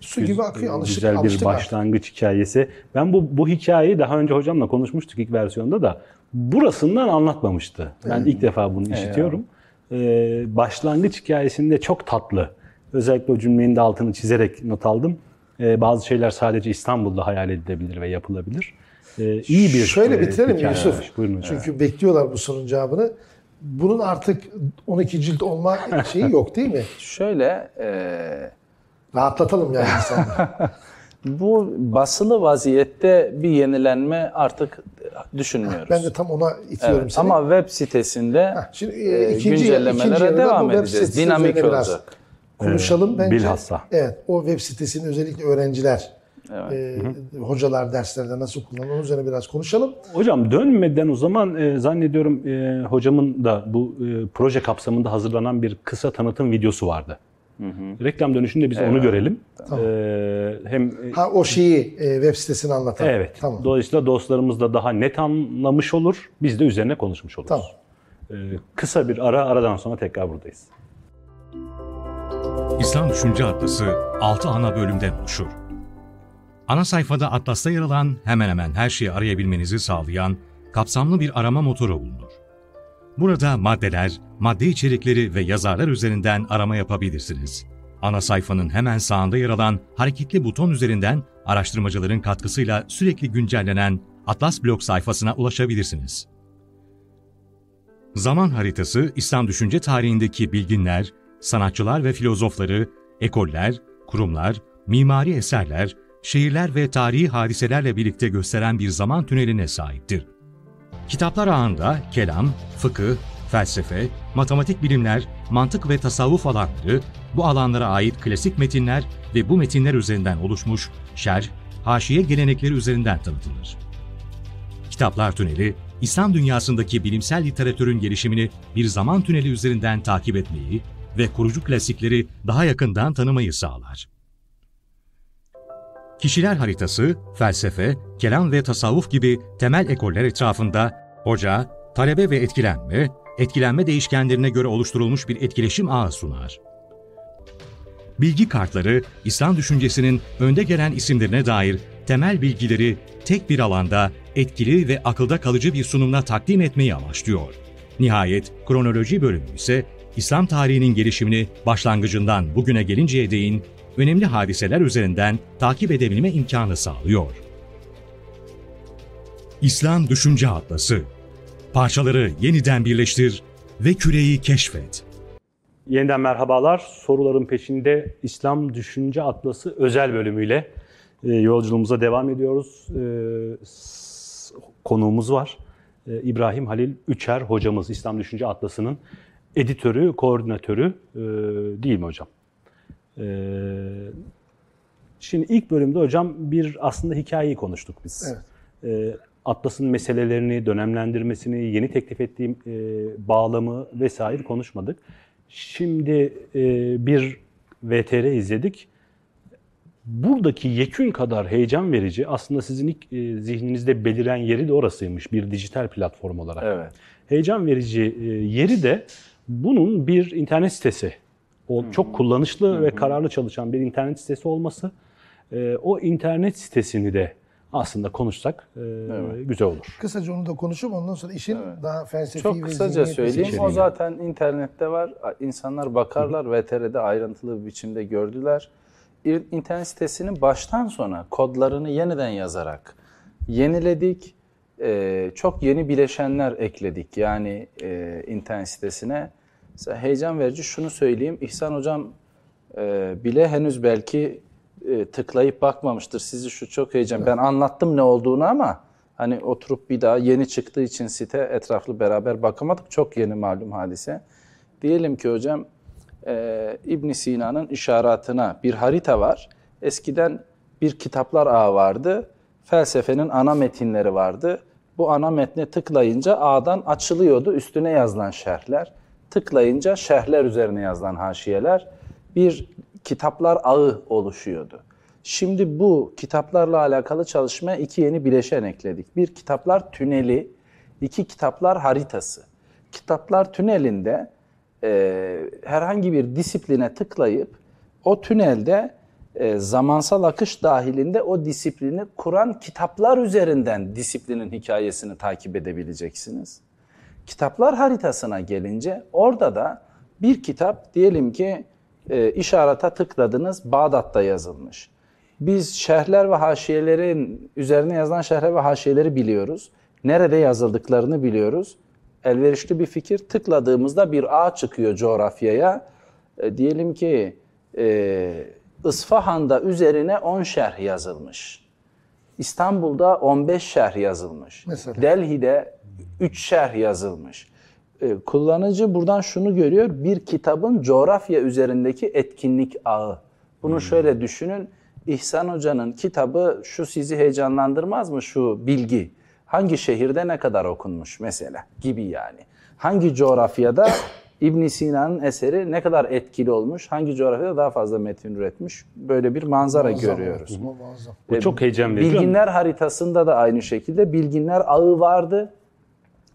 Su gibi akıyor. Alışık, Güzel bir alıştık artık. başlangıç hikayesi. Ben bu bu hikayeyi daha önce hocamla konuşmuştuk ilk versiyonda da burasından anlatmamıştı. Ben ilk defa bunu işitiyorum. Ee, başlangıç hikayesinde çok tatlı. Özellikle o cümlenin de altını çizerek not aldım. Ee, bazı şeyler sadece İstanbul'da hayal edilebilir ve yapılabilir. Ee, iyi bir Şöyle e, bitirelim Yusuf. olmuş. Buyurun hocam. Çünkü bekliyorlar bu sorunun cevabını. Bunun artık 12 cilt olma şeyi yok değil mi? [laughs] Şöyle e, Rahatlatalım yani [laughs] insanları. bu basılı vaziyette bir yenilenme artık düşünmüyoruz. Ben de tam ona itiyorum Evet, seni. ama web sitesinde Şimdi e, e, ikinci, güncellemelere ikinci devam edeceğiz. Dinamik üzerine biraz olacak. Konuşalım bence. bilhassa. Evet, o web sitesinin özellikle öğrenciler, e, hocalar derslerde nasıl kullanılır onun üzerine biraz konuşalım. Hocam dönmeden o zaman e, zannediyorum e, hocamın da bu e, proje kapsamında hazırlanan bir kısa tanıtım videosu vardı. Reklam dönüşünde biz onu görelim. E, hem Ha o şeyi e, web sitesini anlatan. evet. Tamam. Dolayısıyla dostlarımız da daha net anlamış olur. Biz de üzerine konuşmuş oluruz. Tamam. E, kısa bir ara aradan sonra tekrar buradayız. İslam Düşünce Atlası 6 ana bölümden oluşur. Ana sayfada Atlas'ta yer alan hemen hemen her şeyi arayabilmenizi sağlayan kapsamlı bir arama motoru bulunur. Burada maddeler, madde içerikleri ve yazarlar üzerinden arama yapabilirsiniz. Ana sayfanın hemen sağında yer alan hareketli buton üzerinden araştırmacıların katkısıyla sürekli güncellenen Atlas blog sayfasına ulaşabilirsiniz. Zaman haritası, İslam düşünce tarihindeki bilginler, sanatçılar ve filozofları, ekoller, kurumlar, mimari eserler, şehirler ve tarihi hadiselerle birlikte gösteren bir zaman tüneline sahiptir. Kitaplar ağında kelam, fıkıh, felsefe, matematik bilimler, mantık ve tasavvuf alanları, bu alanlara ait klasik metinler ve bu metinler üzerinden oluşmuş şerh, haşiye gelenekleri üzerinden tanıtılır. Kitaplar Tüneli, İslam dünyasındaki bilimsel literatürün gelişimini bir zaman tüneli üzerinden takip etmeyi ve kurucu klasikleri daha yakından tanımayı sağlar. Kişiler haritası, felsefe, kelam ve tasavvuf gibi temel ekoller etrafında hoca, talebe ve etkilenme, etkilenme değişkenlerine göre oluşturulmuş bir etkileşim ağı sunar. Bilgi kartları, İslam düşüncesinin önde gelen isimlerine dair temel bilgileri tek bir alanda etkili ve akılda kalıcı bir sunumla takdim etmeyi amaçlıyor. Nihayet kronoloji bölümü ise İslam tarihinin gelişimini başlangıcından bugüne gelinceye değin önemli hadiseler üzerinden takip edebilme imkanı sağlıyor. İslam Düşünce Atlası Parçaları yeniden birleştir ve küreyi keşfet. Yeniden merhabalar. Soruların peşinde İslam Düşünce Atlası özel bölümüyle e, yolculuğumuza devam ediyoruz. E, konuğumuz var. E, İbrahim Halil Üçer hocamız İslam Düşünce Atlası'nın editörü, koordinatörü e, değil mi hocam? E, şimdi ilk bölümde hocam bir aslında hikayeyi konuştuk biz. Evet. E, Atlas'ın meselelerini, dönemlendirmesini, yeni teklif ettiğim e, bağlamı vesaire konuşmadık. Şimdi e, bir VTR izledik. Buradaki yekün kadar heyecan verici aslında sizin ilk e, zihninizde beliren yeri de orasıymış bir dijital platform olarak. Evet. Heyecan verici e, yeri de bunun bir internet sitesi. O çok kullanışlı ve kararlı çalışan bir internet sitesi olması. E, o internet sitesini de aslında konuşsak e, güzel olur. Kısaca onu da konuşup ondan sonra işin daha felsefi Çok ve kısaca söyleyeyim. O zaten internette var. İnsanlar bakarlar. VTR'de ayrıntılı bir biçimde gördüler. İnternet sitesinin baştan sona kodlarını yeniden yazarak yeniledik. Ee, çok yeni bileşenler ekledik. Yani e, internet sitesine. Mesela heyecan verici şunu söyleyeyim. İhsan Hocam e, bile henüz belki e, tıklayıp bakmamıştır. Sizi şu çok heyecan. Ben anlattım ne olduğunu ama hani oturup bir daha yeni çıktığı için site etraflı beraber bakamadık. Çok yeni malum hadise. Diyelim ki hocam e, İbn Sina'nın işaretine bir harita var. Eskiden bir kitaplar ağı vardı. Felsefenin ana metinleri vardı. Bu ana metne tıklayınca ağdan açılıyordu üstüne yazılan şerhler. Tıklayınca şerhler üzerine yazılan haşiyeler bir kitaplar ağı oluşuyordu. Şimdi bu kitaplarla alakalı çalışmaya iki yeni bileşen ekledik. Bir kitaplar tüneli, iki kitaplar haritası. Kitaplar tünelinde e, herhangi bir disipline tıklayıp o tünelde e, zamansal akış dahilinde o disiplini kuran kitaplar üzerinden disiplinin hikayesini takip edebileceksiniz. Kitaplar haritasına gelince orada da bir kitap diyelim ki e, işarete tıkladınız Bağdat'ta yazılmış. Biz şerhler ve haşiyelerin üzerine yazılan şerhler ve haşiyeleri biliyoruz. Nerede yazıldıklarını biliyoruz. Elverişli bir fikir tıkladığımızda bir ağ çıkıyor coğrafyaya. E, diyelim ki e, İsfahan'da üzerine 10 şerh yazılmış. İstanbul'da 15 şerh yazılmış. Mesela? Delhi'de 3 şerh yazılmış. E, kullanıcı buradan şunu görüyor. Bir kitabın coğrafya üzerindeki etkinlik ağı. Bunu şöyle düşünün. İhsan Hoca'nın kitabı şu sizi heyecanlandırmaz mı şu bilgi? Hangi şehirde ne kadar okunmuş mesela gibi yani. Hangi coğrafyada İbn Sina'nın eseri ne kadar etkili olmuş? Hangi coğrafyada daha fazla metin üretmiş? Böyle bir manzara Muazzam, görüyoruz. bu muazzam. Bu çok heyecan verici. Bilginler haritasında da aynı şekilde bilginler ağı vardı.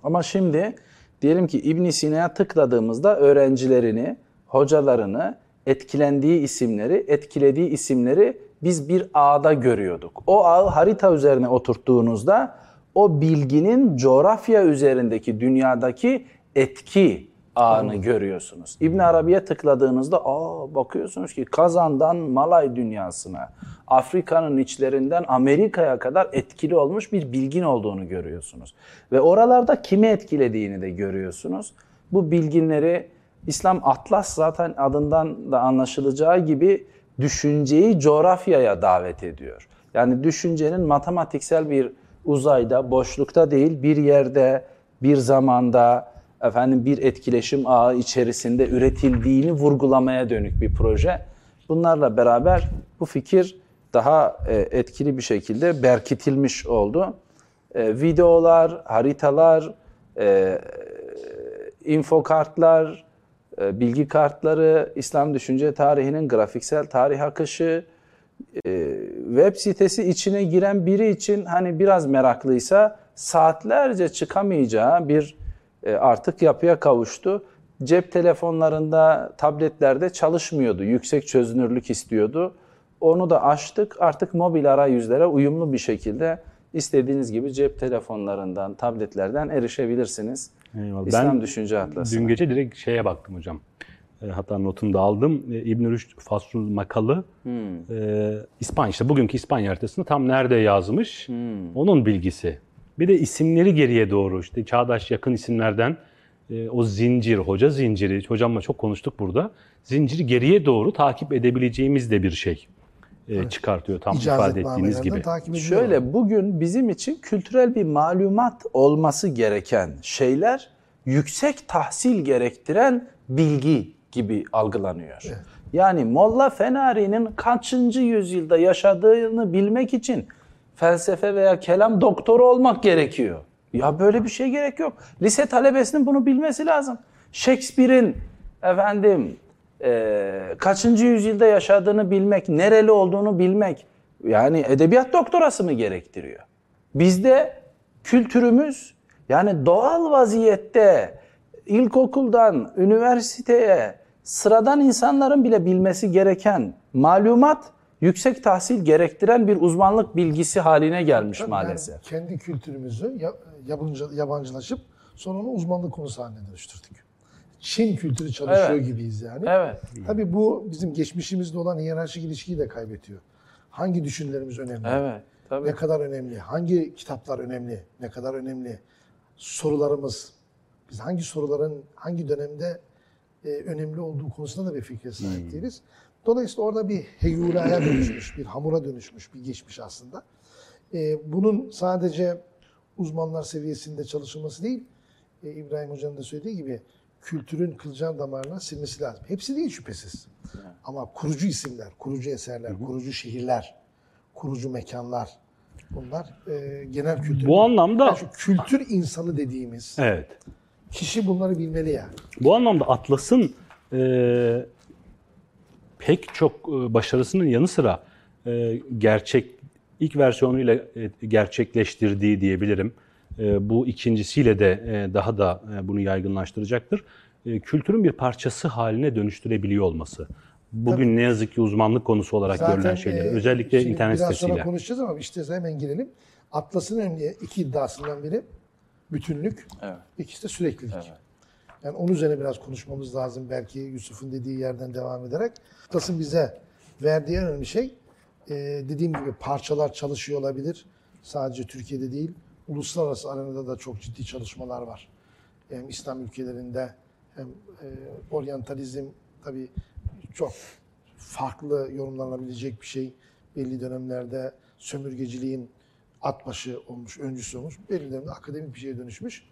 Ama şimdi diyelim ki İbn Sina'ya tıkladığımızda öğrencilerini, hocalarını, etkilendiği isimleri, etkilediği isimleri biz bir ağda görüyorduk. O ağı harita üzerine oturttuğunuzda o bilginin coğrafya üzerindeki dünyadaki etki ağını görüyorsunuz. İbn Arabi'ye tıkladığınızda aa bakıyorsunuz ki Kazan'dan Malay dünyasına, Afrika'nın içlerinden Amerika'ya kadar etkili olmuş bir bilgin olduğunu görüyorsunuz. Ve oralarda kimi etkilediğini de görüyorsunuz. Bu bilginleri İslam Atlas zaten adından da anlaşılacağı gibi düşünceyi coğrafyaya davet ediyor. Yani düşüncenin matematiksel bir uzayda, boşlukta değil, bir yerde, bir zamanda, efendim bir etkileşim ağı içerisinde üretildiğini vurgulamaya dönük bir proje. Bunlarla beraber bu fikir daha e, etkili bir şekilde berkitilmiş oldu. E, videolar, haritalar, e, infokartlar, bilgi kartları, İslam düşünce tarihinin grafiksel tarih akışı, web sitesi içine giren biri için hani biraz meraklıysa saatlerce çıkamayacağı bir artık yapıya kavuştu. Cep telefonlarında, tabletlerde çalışmıyordu. Yüksek çözünürlük istiyordu. Onu da açtık. Artık mobil arayüzlere uyumlu bir şekilde istediğiniz gibi cep telefonlarından, tabletlerden erişebilirsiniz. Eyvallah. İslam Ben Düşünce Atlası. Dün gece direkt şeye baktım hocam. E, hatta notumu da aldım. E, İbn Rüşd Faslul Makalı. E, İspanya işte bugünkü İspanya haritasını tam nerede yazmış? Onun bilgisi. Bir de isimleri geriye doğru işte çağdaş yakın isimlerden e, o zincir, hoca zinciri, hocamla çok konuştuk burada. Zinciri geriye doğru takip edebileceğimiz de bir şey e, çıkartıyor tam ifade ettiğiniz gibi. Şöyle bugün bizim için kültürel bir malumat olması gereken şeyler yüksek tahsil gerektiren bilgi gibi algılanıyor. Yani Molla Fenari'nin kaçıncı yüzyılda yaşadığını bilmek için felsefe veya kelam doktoru olmak gerekiyor. Ya böyle bir şey gerek yok. Lise talebesinin bunu bilmesi lazım. Shakespeare'in efendim e, kaçıncı yüzyılda yaşadığını bilmek, nereli olduğunu bilmek yani edebiyat doktorası mı gerektiriyor? Bizde kültürümüz yani doğal vaziyette ilkokuldan üniversiteye sıradan insanların bile bilmesi gereken malumat yüksek tahsil gerektiren bir uzmanlık bilgisi haline gelmiş Tabii maalesef. Yani kendi kültürümüzü ya- yabancı, yabancılaşıp sonra onu uzmanlık konusu haline dönüştürdük. Çin kültürü çalışıyor Evet. gibiyiz yani. Evet. Tabii bu bizim geçmişimizde olan hiyerarşik ilişkiyi de kaybediyor. Hangi düşünürlerimiz önemli? Evet. Tabii. Ne kadar önemli? Hangi kitaplar önemli? Ne kadar önemli? Sorularımız, biz hangi soruların hangi dönemde e, önemli olduğu konusunda da bir fikre sahip değiliz. Dolayısıyla orada bir heyulaya dönüşmüş, bir hamura dönüşmüş bir geçmiş aslında. E, bunun sadece uzmanlar seviyesinde çalışılması değil, e, İbrahim Hoca'nın da söylediği gibi kültürün kılcal damarına silmesi lazım. Hepsi değil şüphesiz. Ama kurucu isimler, kurucu eserler, kurucu şehirler, kurucu mekanlar bunlar e, genel kültür. Bu anlamda Yani kültür insanı dediğimiz evet. kişi bunları bilmeli yani. Bu anlamda Atlas'ın e, pek çok e, başarısının yanı sıra e, gerçek ilk versiyonuyla e, gerçekleştirdiği diyebilirim. Bu ikincisiyle de daha da bunu yaygınlaştıracaktır. Kültürün bir parçası haline dönüştürebiliyor olması. Bugün ne yazık ki uzmanlık konusu olarak görülen şeyler. e, Özellikle internet biraz sitesiyle. sonra konuşacağız ama işte hemen girelim. Atlas'ın önemli iki iddiasından biri bütünlük, Evet. ikisi de süreklilik. Yani onun üzerine biraz konuşmamız lazım belki Yusuf'un dediği yerden devam ederek. Atlas'ın bize verdiği en önemli şey e, dediğim gibi parçalar çalışıyor olabilir. Sadece Türkiye'de değil, uluslararası arenada da çok ciddi çalışmalar var. Hem İslam ülkelerinde hem e, oryantalizm tabii çok farklı yorumlanabilecek bir şey. Belli dönemlerde sömürgeciliğin at başı olmuş, öncüsü olmuş. Belli dönemde akademik bir şeye dönüşmüş.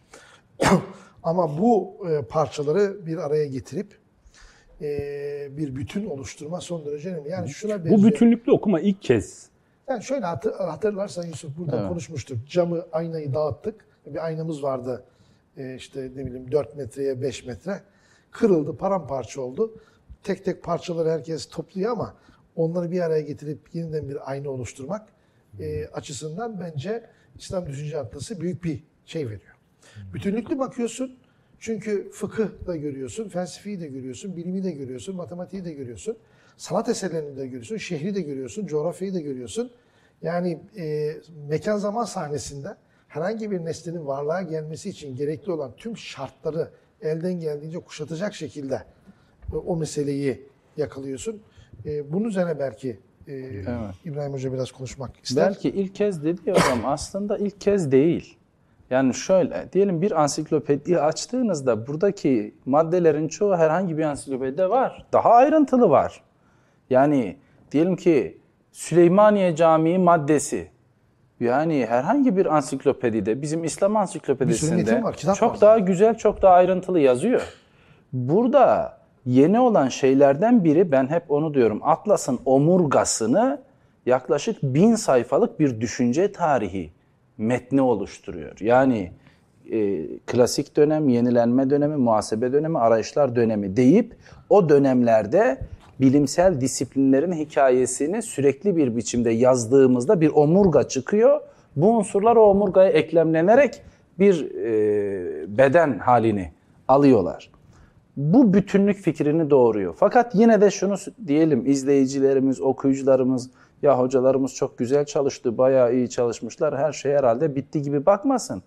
Ama bu e, parçaları bir araya getirip e, bir bütün oluşturma son derece önemli. Yani şuna benziyor. Bu bütünlüklü okuma ilk kez Yani şöyle hatır, hatırlarsan Yusuf burada konuşmuştuk. Camı, aynayı dağıttık. Bir aynamız vardı. Ee, işte ne bileyim 4 metreye 5 metre. Kırıldı, paramparça oldu. Tek tek parçaları herkes topluyor ama onları bir araya getirip yeniden bir ayna oluşturmak e, açısından bence İslam Düşünce Atlası büyük bir şey veriyor. Bütünlüklü bakıyorsun. Çünkü fıkıh da görüyorsun, felsefeyi de görüyorsun, bilimi de görüyorsun, matematiği de görüyorsun. Sanat eserlerini de görüyorsun, şehri de görüyorsun, coğrafyayı da görüyorsun. Yani e, mekan zaman sahnesinde herhangi bir nesnenin varlığa gelmesi için gerekli olan tüm şartları elden geldiğince kuşatacak şekilde e, o meseleyi yakalıyorsun. E, bunun üzerine belki e, İbrahim Hoca biraz konuşmak ister. Belki ilk kez dedi ya hocam aslında ilk kez değil. Yani şöyle diyelim bir ansiklopedi açtığınızda buradaki maddelerin çoğu herhangi bir ansiklopedide var. Daha ayrıntılı var. Yani diyelim ki Süleymaniye Camii maddesi. Yani herhangi bir ansiklopedide bizim İslam ansiklopedisinde var, çok var daha güzel, çok daha ayrıntılı yazıyor. Burada yeni olan şeylerden biri ben hep onu diyorum. Atlas'ın omurgasını yaklaşık bin sayfalık bir düşünce tarihi metni oluşturuyor. Yani e, klasik dönem, yenilenme dönemi, muhasebe dönemi, arayışlar dönemi deyip o dönemlerde bilimsel disiplinlerin hikayesini sürekli bir biçimde yazdığımızda bir omurga çıkıyor. Bu unsurlar o omurgaya eklemlenerek bir e, beden halini alıyorlar. Bu bütünlük fikrini doğuruyor. Fakat yine de şunu diyelim izleyicilerimiz, okuyucularımız ya hocalarımız çok güzel çalıştı, bayağı iyi çalışmışlar. Her şey herhalde bitti gibi bakmasın.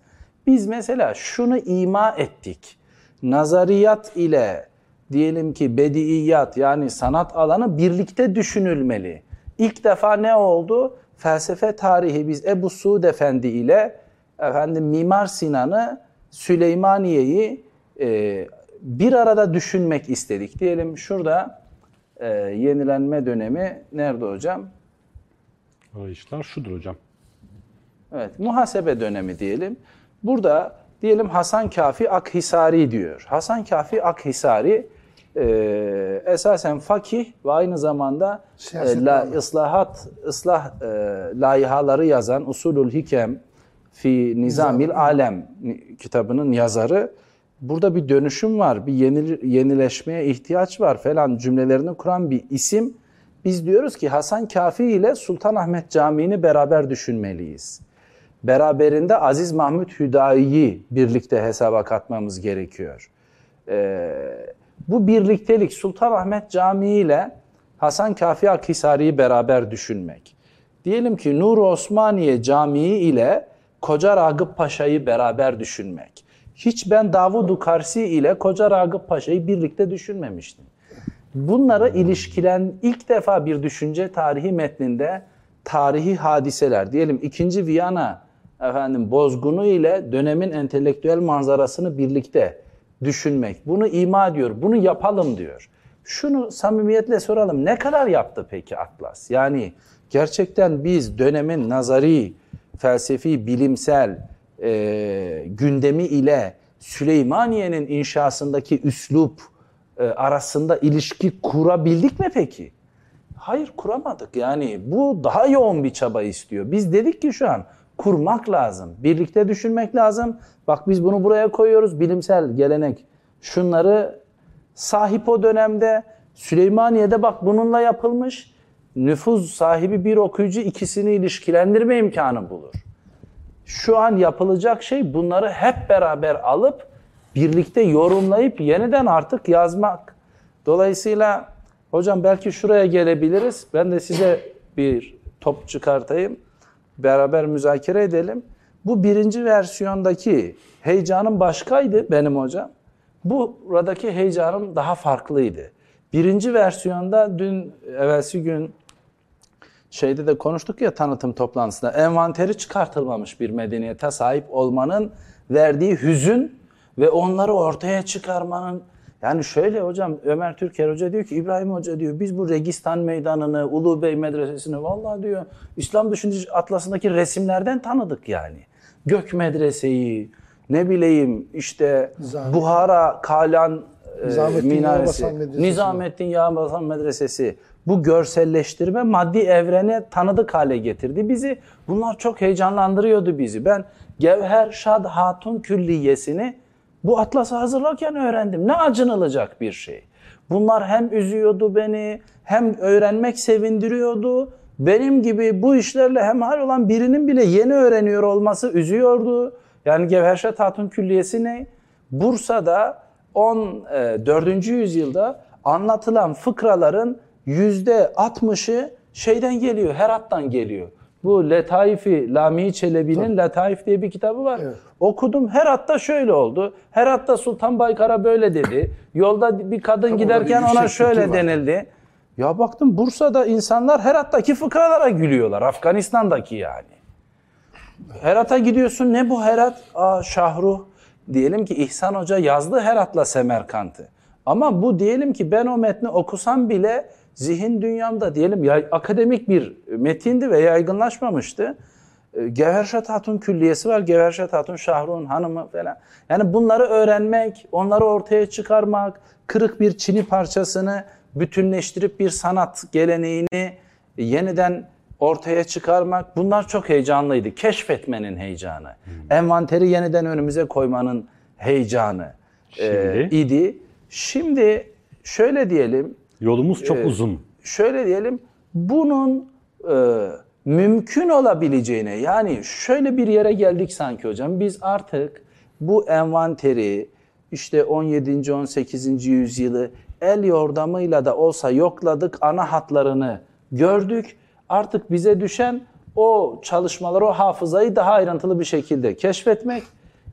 Biz mesela şunu ima ettik. Nazariyat ile diyelim ki bediiyat yani sanat alanı birlikte düşünülmeli. İlk defa ne oldu? Felsefe tarihi biz Ebu Suud Efendi ile efendim Mimar Sinan'ı, Süleymaniye'yi e, bir arada düşünmek istedik. Diyelim şurada e, yenilenme dönemi nerede hocam? Arayışlar şudur hocam. Evet, muhasebe dönemi diyelim. Burada diyelim Hasan Kafi Akhisari diyor. Hasan Kafi Akhisari e, esasen fakih ve aynı zamanda e, la, adamı. ıslahat, ıslah e, layihaları yazan Usulül Hikem fi Nizamil Alem kitabının yazarı. Burada bir dönüşüm var, bir yenil, yenileşmeye ihtiyaç var falan cümlelerini kuran bir isim. Biz diyoruz ki Hasan Kafi ile Sultanahmet Camii'ni beraber düşünmeliyiz. Beraberinde Aziz Mahmut Hüdayi'yi birlikte hesaba katmamız gerekiyor. Ee, bu birliktelik Sultanahmet Camii ile Hasan Kafi Akhisari'yi beraber düşünmek. Diyelim ki Nur Osmaniye Camii ile Koca Ragıp Paşa'yı beraber düşünmek. Hiç ben Davud-u ile Koca Ragıp Paşa'yı birlikte düşünmemiştim. Bunları ilişkilen ilk defa bir düşünce tarihi metninde tarihi hadiseler diyelim 2. Viyana efendim bozgunu ile dönemin entelektüel manzarasını birlikte düşünmek. Bunu ima ediyor. Bunu yapalım diyor. Şunu samimiyetle soralım. Ne kadar yaptı peki Atlas? Yani gerçekten biz dönemin nazari, felsefi, bilimsel e, gündemi ile Süleymaniye'nin inşasındaki üslup arasında ilişki kurabildik mi peki? Hayır kuramadık. Yani bu daha yoğun bir çaba istiyor. Biz dedik ki şu an kurmak lazım. Birlikte düşünmek lazım. Bak biz bunu buraya koyuyoruz. Bilimsel gelenek şunları sahip o dönemde Süleymaniye'de bak bununla yapılmış. Nüfuz sahibi bir okuyucu ikisini ilişkilendirme imkanı bulur. Şu an yapılacak şey bunları hep beraber alıp birlikte yorumlayıp yeniden artık yazmak. Dolayısıyla hocam belki şuraya gelebiliriz. Ben de size bir top çıkartayım. Beraber müzakere edelim. Bu birinci versiyondaki heyecanım başkaydı benim hocam. Buradaki heyecanım daha farklıydı. Birinci versiyonda dün, evvelsi gün şeyde de konuştuk ya tanıtım toplantısında envanteri çıkartılmamış bir medeniyete sahip olmanın verdiği hüzün ve onları ortaya çıkarmanın yani şöyle hocam Ömer Türker Hoca diyor ki İbrahim Hoca diyor biz bu Registan Meydanı'nı, Ulu Bey Medresesi'ni vallahi diyor İslam Düşünce Atlası'ndaki resimlerden tanıdık yani. Gök Medrese'yi ne bileyim işte Nizamettin- Buhara, Kalan e, minaresi. Nizamettin Yağbasan Medresesi bu görselleştirme maddi evrene tanıdık hale getirdi bizi. Bunlar çok heyecanlandırıyordu bizi. Ben Gevher Şad Hatun Külliyesini bu atlası hazırlarken öğrendim. Ne acınılacak bir şey. Bunlar hem üzüyordu beni hem öğrenmek sevindiriyordu. Benim gibi bu işlerle hemhal olan birinin bile yeni öğreniyor olması üzüyordu. Yani Gevherşat Hatun Külliyesi ne? Bursa'da 14. yüzyılda anlatılan fıkraların yüzde 60'ı şeyden geliyor, Herat'tan geliyor. Bu Letaifi, Lami Çelebi'nin Letaif diye bir kitabı var. Evet. Okudum. Herat'ta şöyle oldu. Herat'ta Sultan Baykar'a böyle dedi. Yolda bir kadın Tabii giderken bir ona şöyle var. denildi. Ya baktım Bursa'da insanlar Herat'taki fıkralara gülüyorlar. Afganistan'daki yani. Herat'a gidiyorsun. Ne bu Herat? Aa Şahruh. Diyelim ki İhsan Hoca yazdı Herat'la Semerkant'ı. Ama bu diyelim ki ben o metni okusam bile zihin dünyamda diyelim ya, akademik bir metindi ve yaygınlaşmamıştı. E, Gevherşat Hatun Külliyesi var. Gevherşat Hatun Şahruh'un hanımı falan. Yani bunları öğrenmek, onları ortaya çıkarmak, kırık bir çini parçasını bütünleştirip bir sanat geleneğini yeniden ortaya çıkarmak bunlar çok heyecanlıydı. Keşfetmenin heyecanı. Envanteri yeniden önümüze koymanın heyecanı e, Şimdi? idi. Şimdi şöyle diyelim, Yolumuz çok uzun. şöyle diyelim bunun e, mümkün olabileceğine yani şöyle bir yere geldik sanki hocam biz artık bu envanteri işte 17. 18. yüzyılı el yordamıyla da olsa yokladık ana hatlarını gördük artık bize düşen o çalışmaları o hafızayı daha ayrıntılı bir şekilde keşfetmek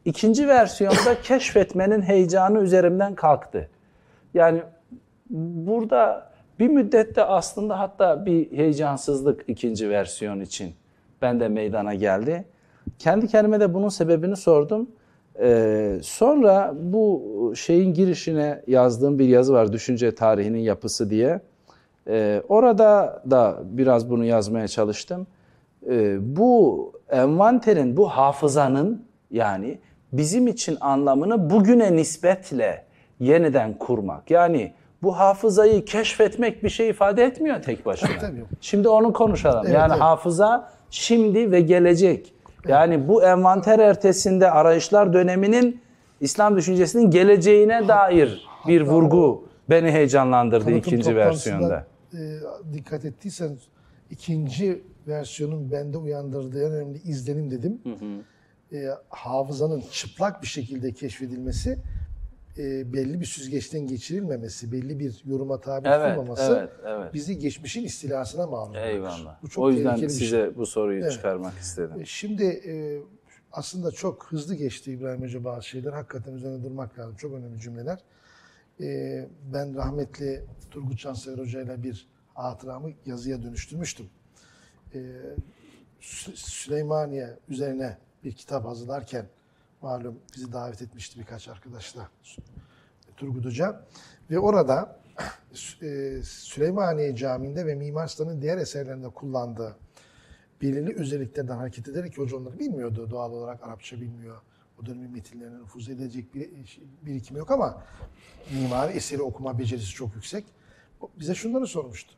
İkinci versiyonda keşfetmenin heyecanı üzerimden kalktı. Yani burada bir müddette aslında hatta bir heyecansızlık ikinci versiyon için bende meydana geldi. Kendi kendime de bunun sebebini sordum. Ee, sonra bu şeyin girişine yazdığım bir yazı var. Düşünce tarihinin yapısı diye. Ee, orada da biraz bunu yazmaya çalıştım. Ee, bu envanterin, bu hafızanın yani bizim için anlamını bugüne nispetle yeniden kurmak. Yani bu hafızayı keşfetmek bir şey ifade etmiyor tek başına. Tabii. Şimdi onu konuşalım. Evet, yani evet. hafıza şimdi ve gelecek. Yani bu envanter ertesinde arayışlar döneminin İslam düşüncesinin geleceğine dair bir vurgu beni heyecanlandırdı ikinci versiyonda. e, dikkat ettiysen ikinci versiyonun bende uyandırdığı en önemli izlenim dedim. E, hafızanın çıplak bir şekilde keşfedilmesi e, belli bir süzgeçten geçirilmemesi, belli bir yoruma tabi Evet, tutulmaması evet, evet. bizi geçmişin istilasına maruz bırakır. Eyvallah. Bu çok o yüzden bir şey. size bu soruyu Evet. çıkarmak istedim. E, Şimdi e, aslında çok hızlı geçti İbrahim Hoca bazı şeyler. Hakikaten üzerine durmak lazım. Çok önemli cümleler. E, ben rahmetli Turgut Cansever Hoca ile bir hatıramı yazıya dönüştürmüştüm. E, Sü- Süleymaniye üzerine bir kitap hazırlarken malum bizi davet etmişti birkaç arkadaşla Turgut Hoca. Ve orada [clears throat] e, Süleymaniye Camii'nde ve Mimar Sinan'ın diğer eserlerinde kullandığı belirli özelliklerden hareket ederek ki hoca onları bilmiyordu. Doğal olarak Arapça bilmiyor. O dönemin metinlerine nüfuz edecek bir birikimi yok ama mimari eseri okuma becerisi çok yüksek. O Bize şunları sormuştu.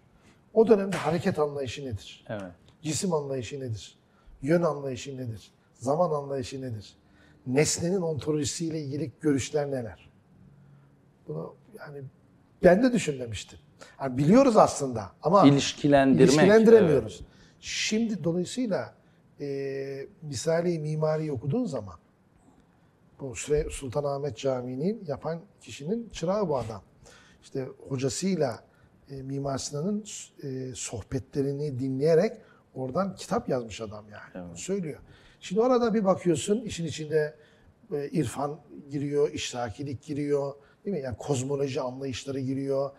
O dönemde hareket anlayışı nedir? Evet. Cisim anlayışı nedir? Yön anlayışı nedir? Zaman anlayışı nedir? Nesnenin ontolojisiyle ilgili görüşler neler? Bunu yani ben de düşünmemiştim. Yani biliyoruz aslında ama İlişkilendirmek. ilişkilendiremiyoruz. Şimdi dolayısıyla e, misali mimariyi okuduğun zaman bu Sultanahmet Camii'nin yapan kişinin çırağı bu adam. İşte hocasıyla e, Mimar Sinan'ın e, sohbetlerini dinleyerek oradan kitap yazmış adam yani. Bunu Söylüyor. Şimdi orada bir bakıyorsun işin içinde e, irfan giriyor, iştakilik giriyor, değil mi? Yani kozmoloji anlayışları giriyor,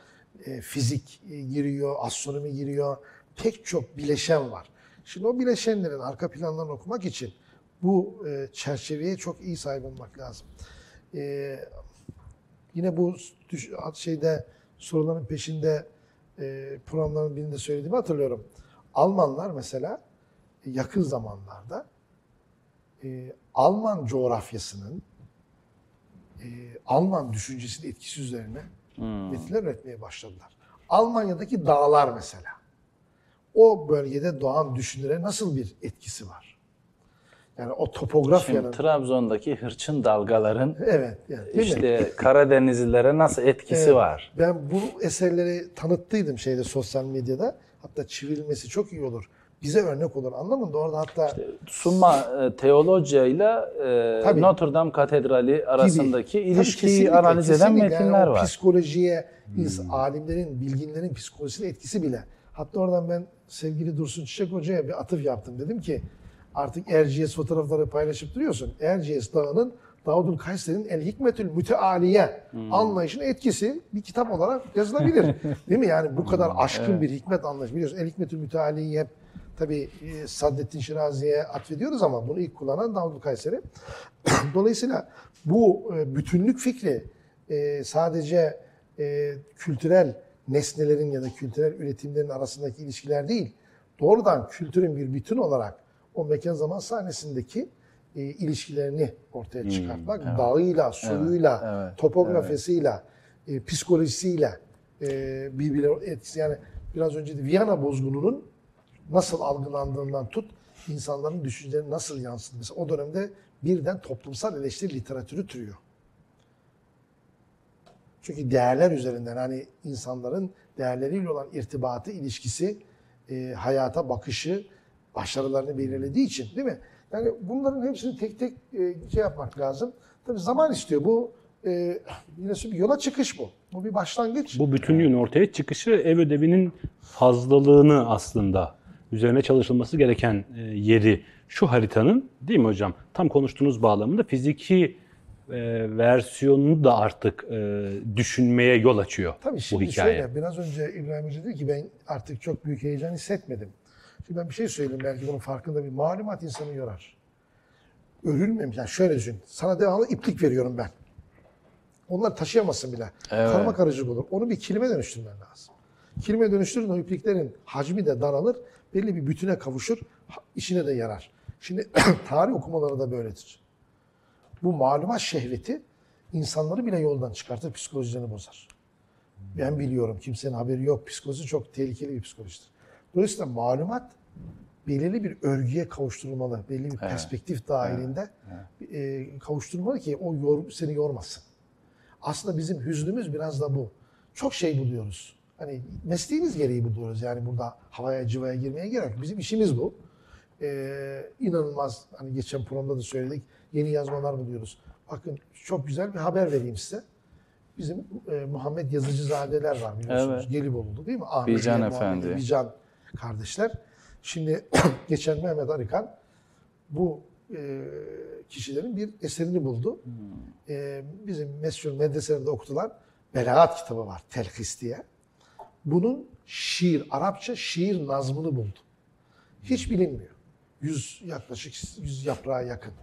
e, fizik e, giriyor, astronomi giriyor. Pek çok bileşen var. Şimdi o bileşenlerin arka planlarını okumak için bu e, çerçeveye çok iyi sahip olmak lazım. E, yine bu şeyde soruların peşinde e, programların birinde söylediğimi hatırlıyorum. Almanlar mesela yakın zamanlarda e, Alman coğrafyasının e, Alman düşüncesinin etkisi üzerine metinler üretmeye başladılar. Almanya'daki dağlar mesela. O bölgede doğan düşünürlere nasıl bir etkisi var? Yani o topografyanın... Şimdi Trabzon'daki hırçın dalgaların evet. Yani, değil mi? işte Karadenizlilere nasıl etkisi Evet. var? Ben bu eserleri tanıttıydım şeyde sosyal medyada. Hatta çevrilmesi çok iyi olur. Bize örnek olur anlamında orada hatta Summa e, Teologia ile e, Tabii. Notre Dame Katedrali arasındaki Tabii ilişkiyi kesinlikle, analiz eden kesinlikle. Yani metinler o var. Psikolojiye, ins- alimlerin, bilginlerin psikolojisine etkisi bile. Hatta oradan ben sevgili Dursun Çiçek Hoca'ya bir atıf yaptım. Dedim ki artık Erciyes fotoğrafları paylaşıp duruyorsun. Erciyes Dağı'nın Davud'un Kayseri'nin El Hikmetül Mütealiye anlayışının etkisi bir kitap olarak yazılabilir. [laughs] Değil mi? Yani bu kadar aşkın bir hikmet anlayışı. Biliyorsun El Hikmetül Mütealiye tabii e, Saddettin Şirazi'ye atfediyoruz ama bunu ilk kullanan Davud Kayseri. [clears throat] Dolayısıyla bu e, bütünlük fikri e, sadece kültürel nesnelerin ya da kültürel üretimlerin arasındaki ilişkiler değil, doğrudan kültürün bir bütün olarak o mekan zaman sahnesindeki e, ilişkilerini ortaya çıkartmak, dağıyla, suyuyla, evet, topografisiyle, e, psikolojisiyle e, birbirine etkisi. Yani biraz önce de Viyana bozgununun nasıl algılandığından tut, insanların düşüncelerine nasıl yansıdı. Mesela o dönemde birden toplumsal eleştiri literatürü türüyor. Çünkü değerler üzerinden hani insanların değerleriyle olan irtibatı, ilişkisi, e, hayata bakışı, başarılarını belirlediği için değil mi? Yani bunların hepsini tek tek e, şey yapmak lazım. Tabii zaman istiyor. Bu e, yine bir yola çıkış bu. Bu bir başlangıç. Bu bütünlüğün ortaya çıkışı ev ödevinin fazlalığını aslında üzerine çalışılması gereken e, yeri şu haritanın değil mi hocam? Tam konuştuğunuz bağlamında fiziki e, versiyonunu da artık e, düşünmeye yol açıyor Tabii bu şimdi hikaye. şöyle biraz önce İbrahim Hoca dedi ki ben artık çok büyük heyecan hissetmedim. Şimdi ben bir şey söyleyeyim belki bunun farkında bir malumat insanı yorar. Örülmemiş. Yani şöyle düşün. Sana devamlı iplik veriyorum ben. Onlar taşıyamazsın bile. Evet. Karma karışık olur. Onu bir kilime dönüştürmen lazım. Kilime dönüştürün o ipliklerin hacmi de daralır. Belli bir bütüne kavuşur. işine de yarar. Şimdi [clears throat] tarih okumaları da böyledir. Bu malumat şehveti insanları bile yoldan çıkartır, psikolojilerini bozar. Ben biliyorum, kimsenin haberi yok. Psikoloji çok tehlikeli bir psikolojidir. Dolayısıyla malumat belirli bir örgüye kavuşturulmalı, belli bir perspektif dahilinde e, kavuşturulmalı ki o yor, seni yormasın. Aslında bizim hüznümüz biraz da bu. Çok şey buluyoruz. Hani mesleğimiz gereği buluyoruz. Yani burada havaya cıvaya girmeye gerek yok. Bizim işimiz bu. Ee, inanılmaz hani geçen programda da söyledik. Yeni yazmalar buluyoruz. Bakın çok güzel bir haber vereyim size. bizim e, Muhammed Yazıcızadeler var biliyorsunuz. Evet. Gelibolu'lu değil mi? Ahmet Bican Muhammed Efendi. Bican kardeşler. Şimdi [clears throat] geçen Mehmet Arıkan bu e, kişilerin bir eserini buldu. E, bizim meşhur medreselerde okutulan Belaat kitabı var, Telhis diye. Bunun şiir, Arapça şiir nazmını buldu. Hiç bilinmiyor. Yüz, yaklaşık yüz yaprağa yakın.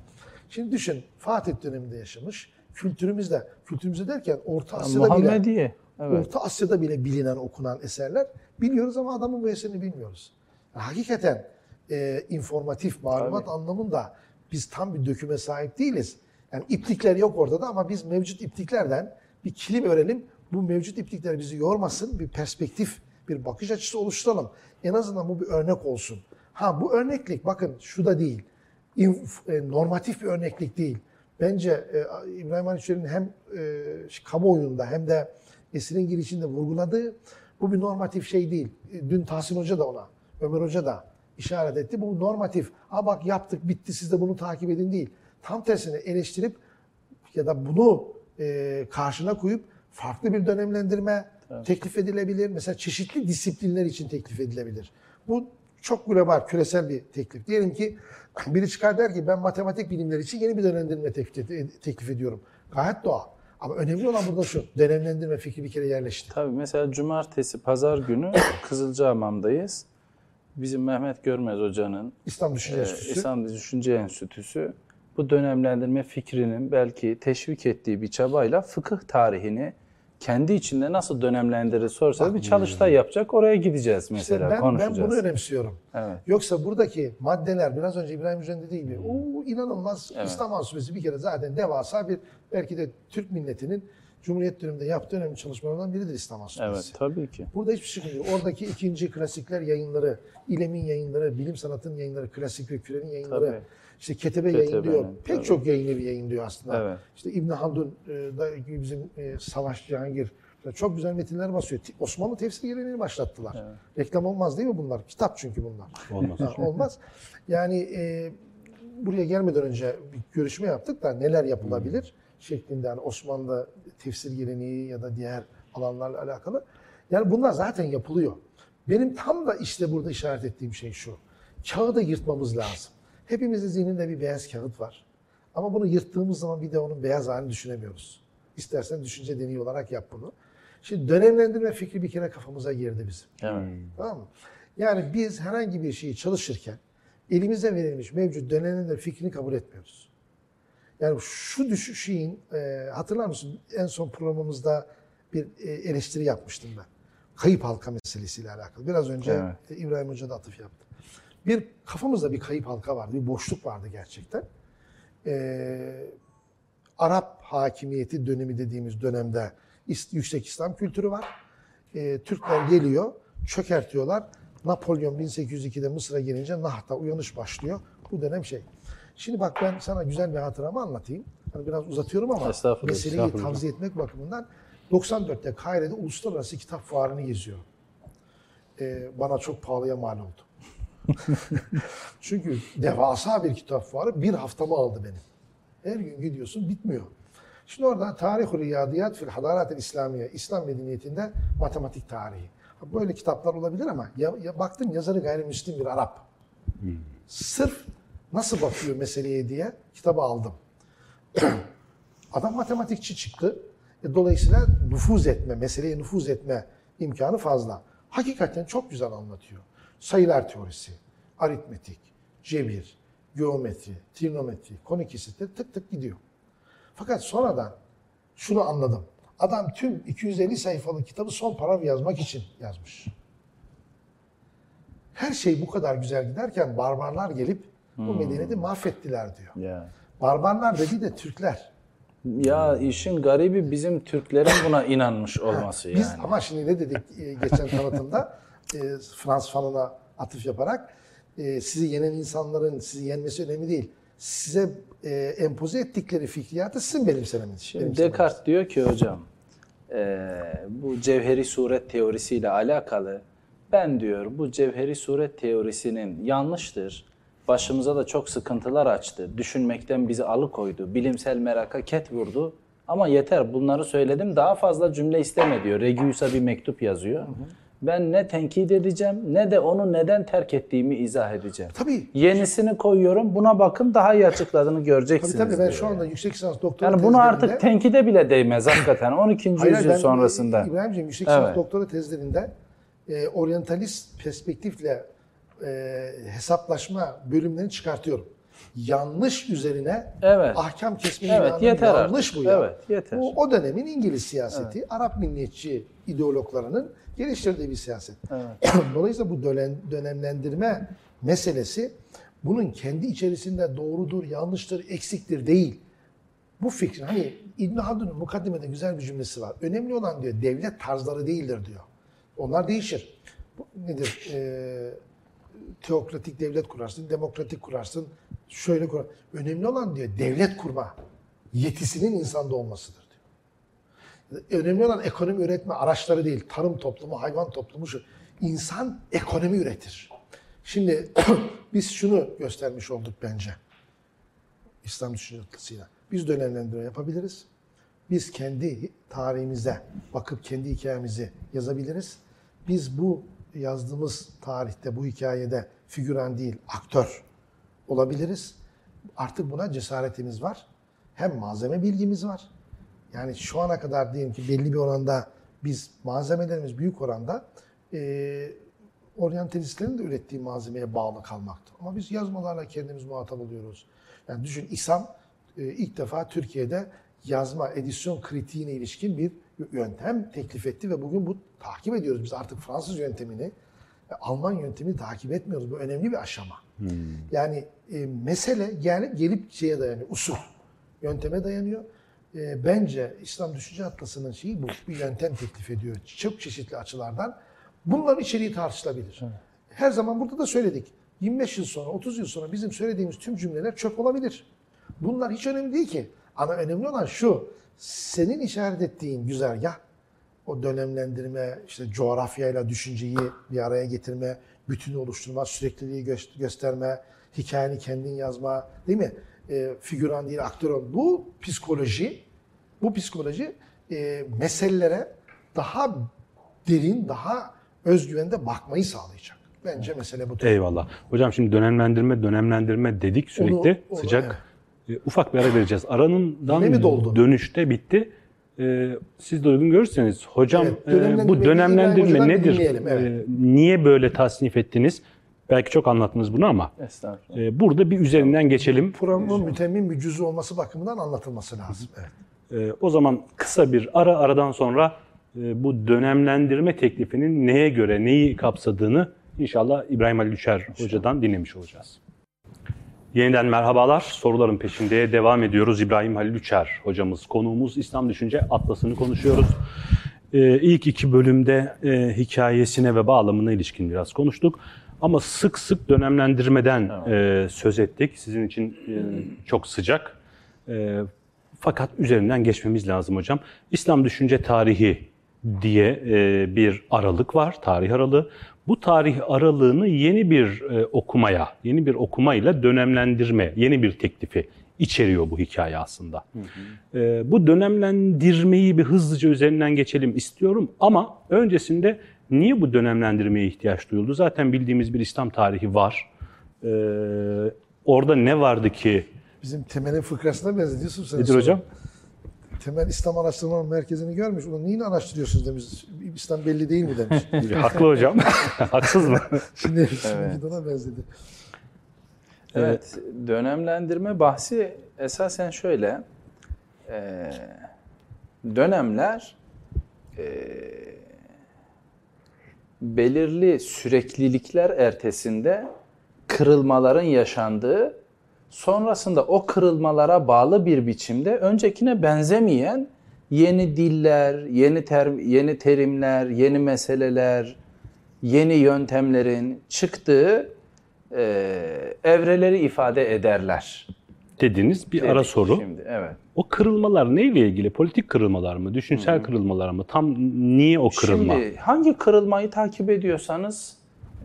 Şimdi düşün, Fatih döneminde yaşamış. Kültürümüzde, kültürümüzde derken Orta Asya'da bile. Evet. Orta Asya'da bile bilinen, okunan eserler biliyoruz ama adamın bu eserini bilmiyoruz. Yani hakikaten e, informatif, malumat Tabii. anlamında biz tam bir döküme sahip değiliz. Yani iplikler yok ortada ama biz mevcut ipliklerden bir kilim örelim. Bu mevcut iplikler bizi yormasın. Bir perspektif, bir bakış açısı oluşturalım. En azından bu bir örnek olsun. Ha bu örneklik bakın şu da değil. E, normatif bir örneklik değil. Bence e, İbrahim Aleyhisselam'ın hem e, kamuoyunda hem de esirin girişinde vurguladığı bu bir normatif şey değil. E, Dün Tahsin Hoca da ona, Ömer Hoca da işaret etti. Bu normatif. Ha bak yaptık bitti siz de bunu takip edin değil. Tam tersine eleştirip ya da bunu e, karşına koyup farklı bir dönemlendirme teklif edilebilir. Mesela çeşitli disiplinler için teklif edilebilir. Bu çok global, küresel bir teklif. Diyelim ki [laughs] biri çıkar der ki ben matematik bilimleri için yeni bir dönemlendirme teklif, ediyorum. Gayet doğal. Ama önemli olan burada şu, dönemlendirme fikri bir kere yerleşti. Tabii mesela cumartesi, pazar günü [coughs] Kızılcahamam'dayız. Bizim Mehmet Görmez Hoca'nın İslam Düşünce e. İslam Düşünce Enstitüsü bu dönemlendirme fikrinin belki teşvik ettiği bir çabayla fıkıh tarihini kendi içinde nasıl dönemlendirir sorsa bir çalıştay yapacak. Oraya gideceğiz İşte mesela, ben, ben konuşacağız. bunu önemsiyorum. Evet. Yoksa buradaki maddeler biraz önce İbrahim Hoca'nın dediği gibi o inanılmaz İslam Ansübesi bir kere zaten devasa bir belki de Türk milletinin Cumhuriyet döneminde yaptığı önemli çalışmalardan biridir İslam Ansübesi. Evet, tabii ki. Burada hiçbir şey yok. Oradaki ikinci klasikler yayınları, İlem'in yayınları, bilim sanatın yayınları, klasik ve kürenin yayınları, Tabii. İşte Ketebe Ketebe'nin, yayınlıyor. Pek tabii. çok yayın evi yayınlıyor aslında. Evet. İşte İbn Haldun e, da bizim e, Savaş Cihangir çok güzel metinler basıyor. Osmanlı tefsir geleneğini başlattılar. Reklam olmaz değil mi bunlar? Kitap çünkü bunlar. Olmaz. Ha, olmaz. Yani e, buraya gelmeden önce bir görüşme yaptık da neler yapılabilir şeklinde yani Osmanlı tefsir geleneği ya da diğer alanlarla alakalı. Yani bunlar zaten yapılıyor. Benim tam da işte burada işaret ettiğim şey şu. Kağıdı yırtmamız lazım. Hepimizin zihninde bir beyaz kağıt var. Ama bunu yırttığımız zaman bir de onun beyaz halini düşünemiyoruz. İstersen düşünce deneyi olarak yap bunu. Şimdi dönemlendirme fikri bir kere kafamıza girdi bizim. Evet. Tamam mı? Yani biz herhangi bir şeyi çalışırken elimize verilmiş mevcut döneminde fikrini kabul etmiyoruz. Yani şu düş şeyin, e, hatırlar mısın en son programımızda bir e, eleştiri yapmıştım ben. Kayıp halka meselesiyle alakalı. Biraz önce Evet. İbrahim Hoca da atıf yaptı. Bir kafamızda bir kayıp halka vardı, bir boşluk vardı gerçekten. E, Arap hakimiyeti dönemi dediğimiz dönemde yüksek İslam kültürü var. E, Türkler geliyor, çökertiyorlar. Napolyon 1802'de Mısır'a gelince Naht'a uyanış başlıyor. Bu dönem şey. Şimdi bak ben sana güzel bir hatıramı anlatayım. Hani biraz uzatıyorum ama Estağfurullah, meseleyi estağfurullah. tavsiye etmek bakımından 94'te Kahire'de Uluslararası Kitap Fuarı'nı geziyorum. E, bana çok pahalıya mal oldu. [laughs] Çünkü devasa bir kitap fuarı bir haftamı aldı benim. Her gün gidiyorsun bitmiyor. Şimdi orada Tarih-ü Riyadiyat fil Hadarat-ı İslamiye, İslam medeniyetinde matematik tarihi. Böyle kitaplar olabilir ama ya, ya baktım yazarı gayrimüslim bir Arap. Sırf nasıl bakıyor meseleye diye kitabı aldım. [clears throat] Adam matematikçi çıktı. E, dolayısıyla nüfuz etme, meseleye nüfuz etme imkanı fazla. Hakikaten çok güzel anlatıyor. Sayılar teorisi, aritmetik, cebir, geometri, trigonometri, konik kesitler tık tık gidiyor. Fakat sonradan şunu anladım. Adam tüm 250 sayfalık kitabı son paragraf yazmak için yazmış. Her şey bu kadar güzel giderken barbarlar gelip bu medeniyeti mahvettiler diyor. Ya. Barbarlar dediği de Türkler. Ya işin garibi bizim Türklerin buna inanmış olması Biz yani. ama şimdi ne dedik e, geçen tanıtımda [laughs] e, Frans Fanon'a atıf yaparak e, sizi yenen insanların sizi yenmesi önemli değil. Size e, empoze ettikleri fikriyatı sizin benimsemeniz. Descartes diyor ki hocam, eee, bu cevheri suret teorisiyle alakalı ben diyor bu cevheri suret teorisinin yanlıştır. Başımıza da çok sıkıntılar açtı. Düşünmekten bizi alıkoydu. Bilimsel meraka ket vurdu. Ama yeter bunları söyledim daha fazla cümle isteme diyor. Regius'a bir mektup yazıyor. Ben ne tenkit edeceğim ne de onu neden terk ettiğimi izah edeceğim. Tabii. Yenisini koyuyorum buna bakın daha iyi açıkladığını Tabii göreceksiniz. tabii ben diyor. şu anda yüksek lisans doktora yani bunu artık tenkide bile değmez hakikaten [laughs] 12. Hayır, hayır, yüzyıl ben sonrasında. İbrahimciğim yüksek lisans Evet. doktora tezlerinde e, oryantalist perspektifle e, hesaplaşma bölümlerini çıkartıyorum. Yanlış üzerine Evet. ahkam kesmeyi Evet, yeter yanlış artık. bu ya. Evet, yeter. Bu o dönemin İngiliz siyaseti, Arap milliyetçi ideologlarının geliştirdiği bir siyaset. [clears throat] Dolayısıyla bu dönem, dönemlendirme meselesi bunun kendi içerisinde doğrudur, yanlıştır, eksiktir değil. Bu fikrin hani İbn Haldun'un mukaddimede güzel bir cümlesi var. Önemli olan diyor devlet tarzları değildir diyor. Onlar değişir. Bu nedir? Ee, teokratik devlet kurarsın, demokratik kurarsın, şöyle kur. Önemli olan diyor devlet kurma yetisinin insanda olmasıdır diyor. Önemli olan ekonomi üretme araçları değil. Tarım toplumu, hayvan toplumu şu. İnsan ekonomi üretir. Şimdi [clears throat] biz şunu göstermiş olduk bence. İslam düşüncesiyle. Biz dönemlendirme yapabiliriz. Biz kendi tarihimize bakıp kendi hikayemizi yazabiliriz. Biz bu yazdığımız tarihte, bu hikayede figüran değil, aktör olabiliriz. Artık buna cesaretimiz var. Hem malzeme bilgimiz var. Yani şu ana kadar diyelim ki belli bir oranda biz malzemelerimiz büyük oranda e, oryantalistlerin de ürettiği malzemeye bağlı kalmaktı. Ama biz yazmalarla kendimiz muhatap oluyoruz. Yani düşün İslam e, ilk defa Türkiye'de yazma, edisyon kritiğine ilişkin bir yöntem teklif etti ve bugün bu takip ediyoruz. Biz artık Fransız yöntemini, Alman yöntemini takip etmiyoruz. Bu önemli bir aşama. Yani e, mesele gelip, gelip şeye dayanıyor, usul. Yönteme dayanıyor. E, bence İslam Düşünce Atlası'nın şeyi bu. Bir yöntem teklif ediyor. Çok çeşitli açılardan. Bunların içeriği tartışılabilir. Her zaman burada da söyledik. 25 yıl sonra, 30 yıl sonra bizim söylediğimiz tüm cümleler çöp olabilir. Bunlar hiç önemli değil ki. Ama önemli olan şu. Senin işaret ettiğin güzergah, o dönemlendirme, işte coğrafyayla düşünceyi bir araya getirme, bütünü oluşturma, sürekliliği gö- gösterme, hikayeni kendin yazma, değil mi? E, figüran değil, aktör ol. Bu psikoloji, bu psikoloji e, meselelere daha derin, daha özgüvende bakmayı sağlayacak. Bence mesele bu. Eyvallah. Hocam şimdi dönemlendirme, dönemlendirme dedik sürekli. Onu- onu, Sıcak. E, Ufak bir ara vereceğiz. Aranından mi doldu? dönüşte bitti. E, siz de uygun görürseniz hocam Evet, e, bu dönemlendirme nedir? dinleyelim, evet. E, niye böyle tasnif ettiniz? Belki çok anlattınız bunu ama Estağfurullah. e, burada bir üzerinden geçelim. Programın mütemmin bir cüzü olması bakımından anlatılması lazım. Evet. E, o zaman kısa bir ara aradan sonra e, bu dönemlendirme teklifinin neye göre, neyi kapsadığını inşallah İbrahim Ali Düşer hocadan dinlemiş olacağız. Yeniden merhabalar. Soruların peşinde devam ediyoruz. İbrahim Halil Üçer hocamız, konuğumuz İslam Düşünce Atlası'nı konuşuyoruz. Ee, ilk iki bölümde e, hikayesine ve bağlamına ilişkin biraz konuştuk. Ama sık sık dönemlendirmeden e, söz ettik. Sizin için e, çok sıcak. E, fakat üzerinden geçmemiz lazım hocam. İslam Düşünce Tarihi diye e, bir aralık var, tarih aralığı. Bu tarih aralığını yeni bir e, okumaya, yeni bir okumayla dönemlendirme, yeni bir teklifi içeriyor bu hikaye aslında. E, bu dönemlendirmeyi bir hızlıca üzerinden geçelim istiyorum ama öncesinde niye bu dönemlendirmeye ihtiyaç duyuldu? Zaten bildiğimiz bir İslam tarihi var. E, orada ne vardı ki? Bizim Temel'in fıkrasına benzetiyorsun sen. Nedir sonra. hocam? Temel İslam Araştırma Merkezi'ni görmüş. Onu niye araştırıyorsunuz demiş. İslam belli değil mi demiş. [laughs] Haklı hocam. [laughs] Haksız mı? [laughs] Şimdi evet. ona benzedi. Evet, dönemlendirme bahsi esasen şöyle. e, dönemler e, belirli süreklilikler ertesinde kırılmaların yaşandığı, sonrasında o kırılmalara bağlı bir biçimde öncekine benzemeyen yeni diller, yeni ter, yeni terimler, yeni meseleler, yeni yöntemlerin çıktığı e, evreleri ifade ederler. Dediğiniz bir ara Dedik soru. Şimdi, evet. O kırılmalar neyle ilgili? Politik kırılmalar mı? Düşünsel kırılmalar mı? Tam niye o kırılma? Şimdi hangi kırılmayı takip ediyorsanız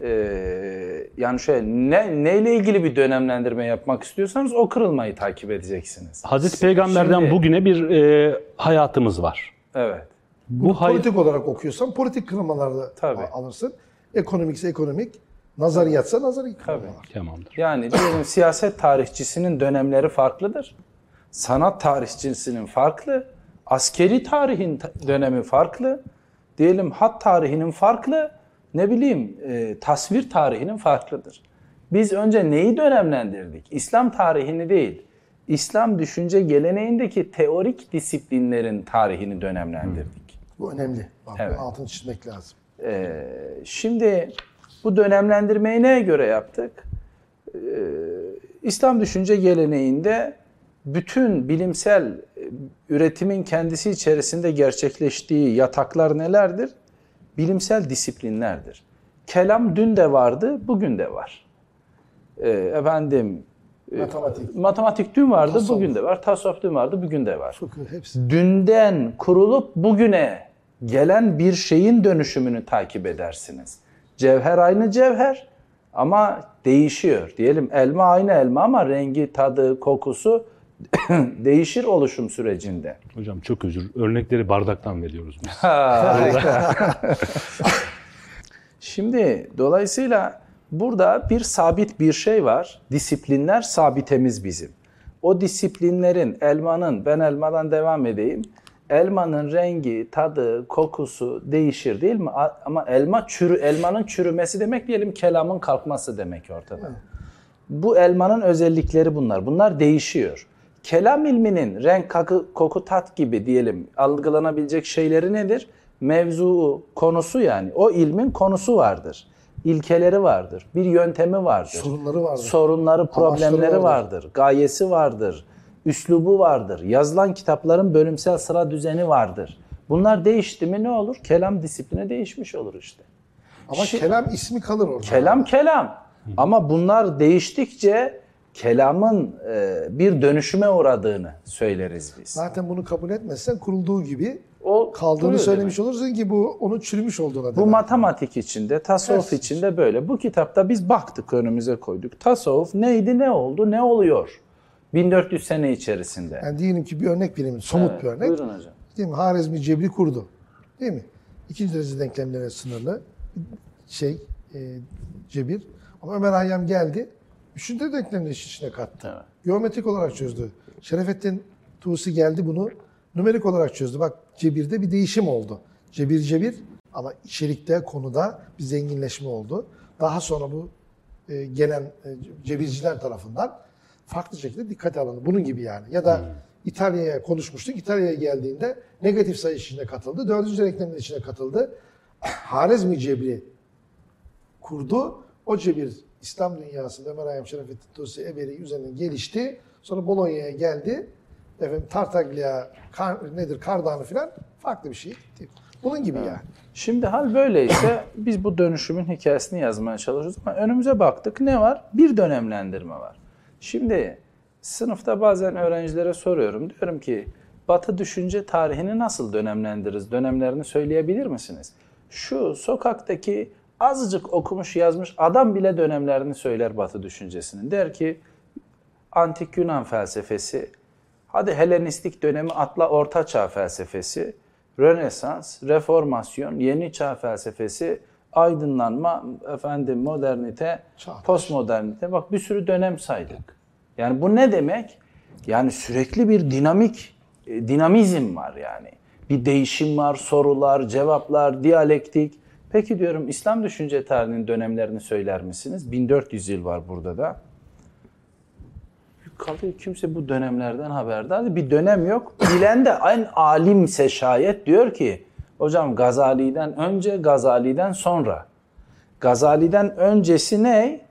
Ee, yani şöyle ne, neyle ilgili bir dönemlendirme yapmak istiyorsanız o kırılmayı takip edeceksiniz. Hazreti Peygamber'den Şimdi- bugüne bir e, hayatımız var. Evet. Bu hay- Politik olarak okuyorsan politik kırılmalarda Tabii. alırsın. Ekonomikse ekonomik, nazariyatsa nazari kırılmalar. Tamamdır. Yani diyelim siyaset tarihçisinin dönemleri farklıdır. Sanat tarihçisinin farklı. Askeri tarihin ta- dönemi farklı. Diyelim hat tarihinin farklı. Ne bileyim e, tasvir tarihinin farklıdır. Biz önce neyi dönemlendirdik? İslam tarihini değil. İslam düşünce geleneğindeki teorik disiplinlerin tarihini dönemlendirdik. Bu önemli. Bak, Evet. altını çizmek lazım. Ee, şimdi bu dönemlendirmeyi neye göre yaptık? Ee, İslam düşünce geleneğinde bütün bilimsel e, üretimin kendisi içerisinde gerçekleştiği yataklar nelerdir? Bilimsel disiplinlerdir. Kelam dün de vardı, bugün de var. Ee, efendim, e, Matematik, matematik dün vardı, Tasavvuf. bugün de var. Tasavvuf dün vardı, bugün de var fıkıh hepsi. dünden kurulup bugüne gelen bir şeyin dönüşümünü takip edersiniz. Cevher aynı cevher ama değişiyor. Diyelim elma aynı elma ama rengi, tadı, kokusu [coughs] değişir oluşum sürecinde. Hocam çok özür. Örnekleri bardaktan veriyoruz biz. [laughs] Şimdi dolayısıyla burada bir sabit bir şey var. Disiplinler sabitemiz bizim. O disiplinlerin elmanın, ben elmadan devam edeyim. Elmanın rengi, tadı, kokusu değişir değil mi? Ama elma çürü, elmanın çürümesi demek diyelim kelamın kalkması demek ortada. Bu elmanın özellikleri bunlar. Bunlar değişiyor. Kelam ilminin renk, koku, koku, tat gibi diyelim algılanabilecek şeyleri nedir? Mevzu, konusu yani. O ilmin konusu vardır. İlkeleri vardır. Bir yöntemi vardır. Sorunları vardır. Sorunları, problemleri vardır. vardır. Gayesi vardır. Üslubu vardır. Yazılan kitapların bölümsel sıra düzeni vardır. Bunlar değişti mi ne olur? Kelam disiplini değişmiş olur işte. Ama Şi- kelam ismi kalır orada. Kelam kelam. Ama bunlar değiştikçe kelamın e, bir dönüşüme uğradığını söyleriz biz. Zaten bunu kabul etmezsen kurulduğu gibi O kaldığını söylemiş olursun ki bu onun çürümüş olduğuna Bu demek. matematik içinde, tasavvuf Evet. içinde böyle. Bu kitapta biz baktık önümüze koyduk. Tasavvuf neydi, ne oldu, ne oluyor? 1400 sene içerisinde. Yani diyelim ki bir örnek vereyim, somut Evet, bir örnek. Buyurun hocam. Değil mi? Harizmi Cebri kurdu. Değil mi? İkinci derece denklemlere sınırlı şey e, cebir. Ama Ömer Hayyam geldi. Üçüncü denklemleri işin içine kattı. Evet. Geometrik olarak çözdü. Şerefettin Tusi geldi bunu numerik olarak çözdü. Bak cebirde bir değişim oldu. Cebir cebir ama içerikte, konuda bir zenginleşme oldu. Daha sonra bu e, gelen e, cebirciler tarafından farklı şekilde dikkate alındı. Bunun gibi yani. Ya da İtalya'ya konuşmuştuk. İtalya'ya geldiğinde negatif sayı içine katıldı. Dördüncü denklemin içine katıldı. [clears throat] Harizmi cebri kurdu. O cebir İslam dünyasında Ömer Hayyam Şerefettin Tusi Eberi üzerinden gelişti. Sonra Bolonya'ya geldi. Efendim Tartaglia, kar, nedir Cardano filan farklı bir şey. Bunun gibi yani. Şimdi hal böyleyse [coughs] biz bu dönüşümün hikayesini yazmaya çalışıyoruz ama önümüze baktık ne var? Bir dönemlendirme var. Şimdi sınıfta bazen öğrencilere soruyorum. Diyorum ki Batı düşünce tarihini nasıl dönemlendiririz? Dönemlerini söyleyebilir misiniz? Şu sokaktaki azıcık okumuş yazmış adam bile dönemlerini söyler Batı düşüncesinin. Der ki antik Yunan felsefesi, hadi Helenistik dönemi atla Orta Çağ felsefesi, Rönesans, Reformasyon, Yeni Çağ felsefesi, aydınlanma, efendim modernite, Çağdaş. postmodernite. Bak bir sürü dönem saydık. Yani bu ne demek? Yani sürekli bir dinamik, e, dinamizm var yani. Bir değişim var, sorular, cevaplar, diyalektik. Peki diyorum İslam düşünce tarihinin dönemlerini söyler misiniz? 1400 yıl var burada da kalıyor kimse bu dönemlerden haberdar. Bir dönem yok. Bilen de en alimse şayet diyor ki hocam Gazali'den önce Gazali'den sonra. Gazali'den öncesi ne?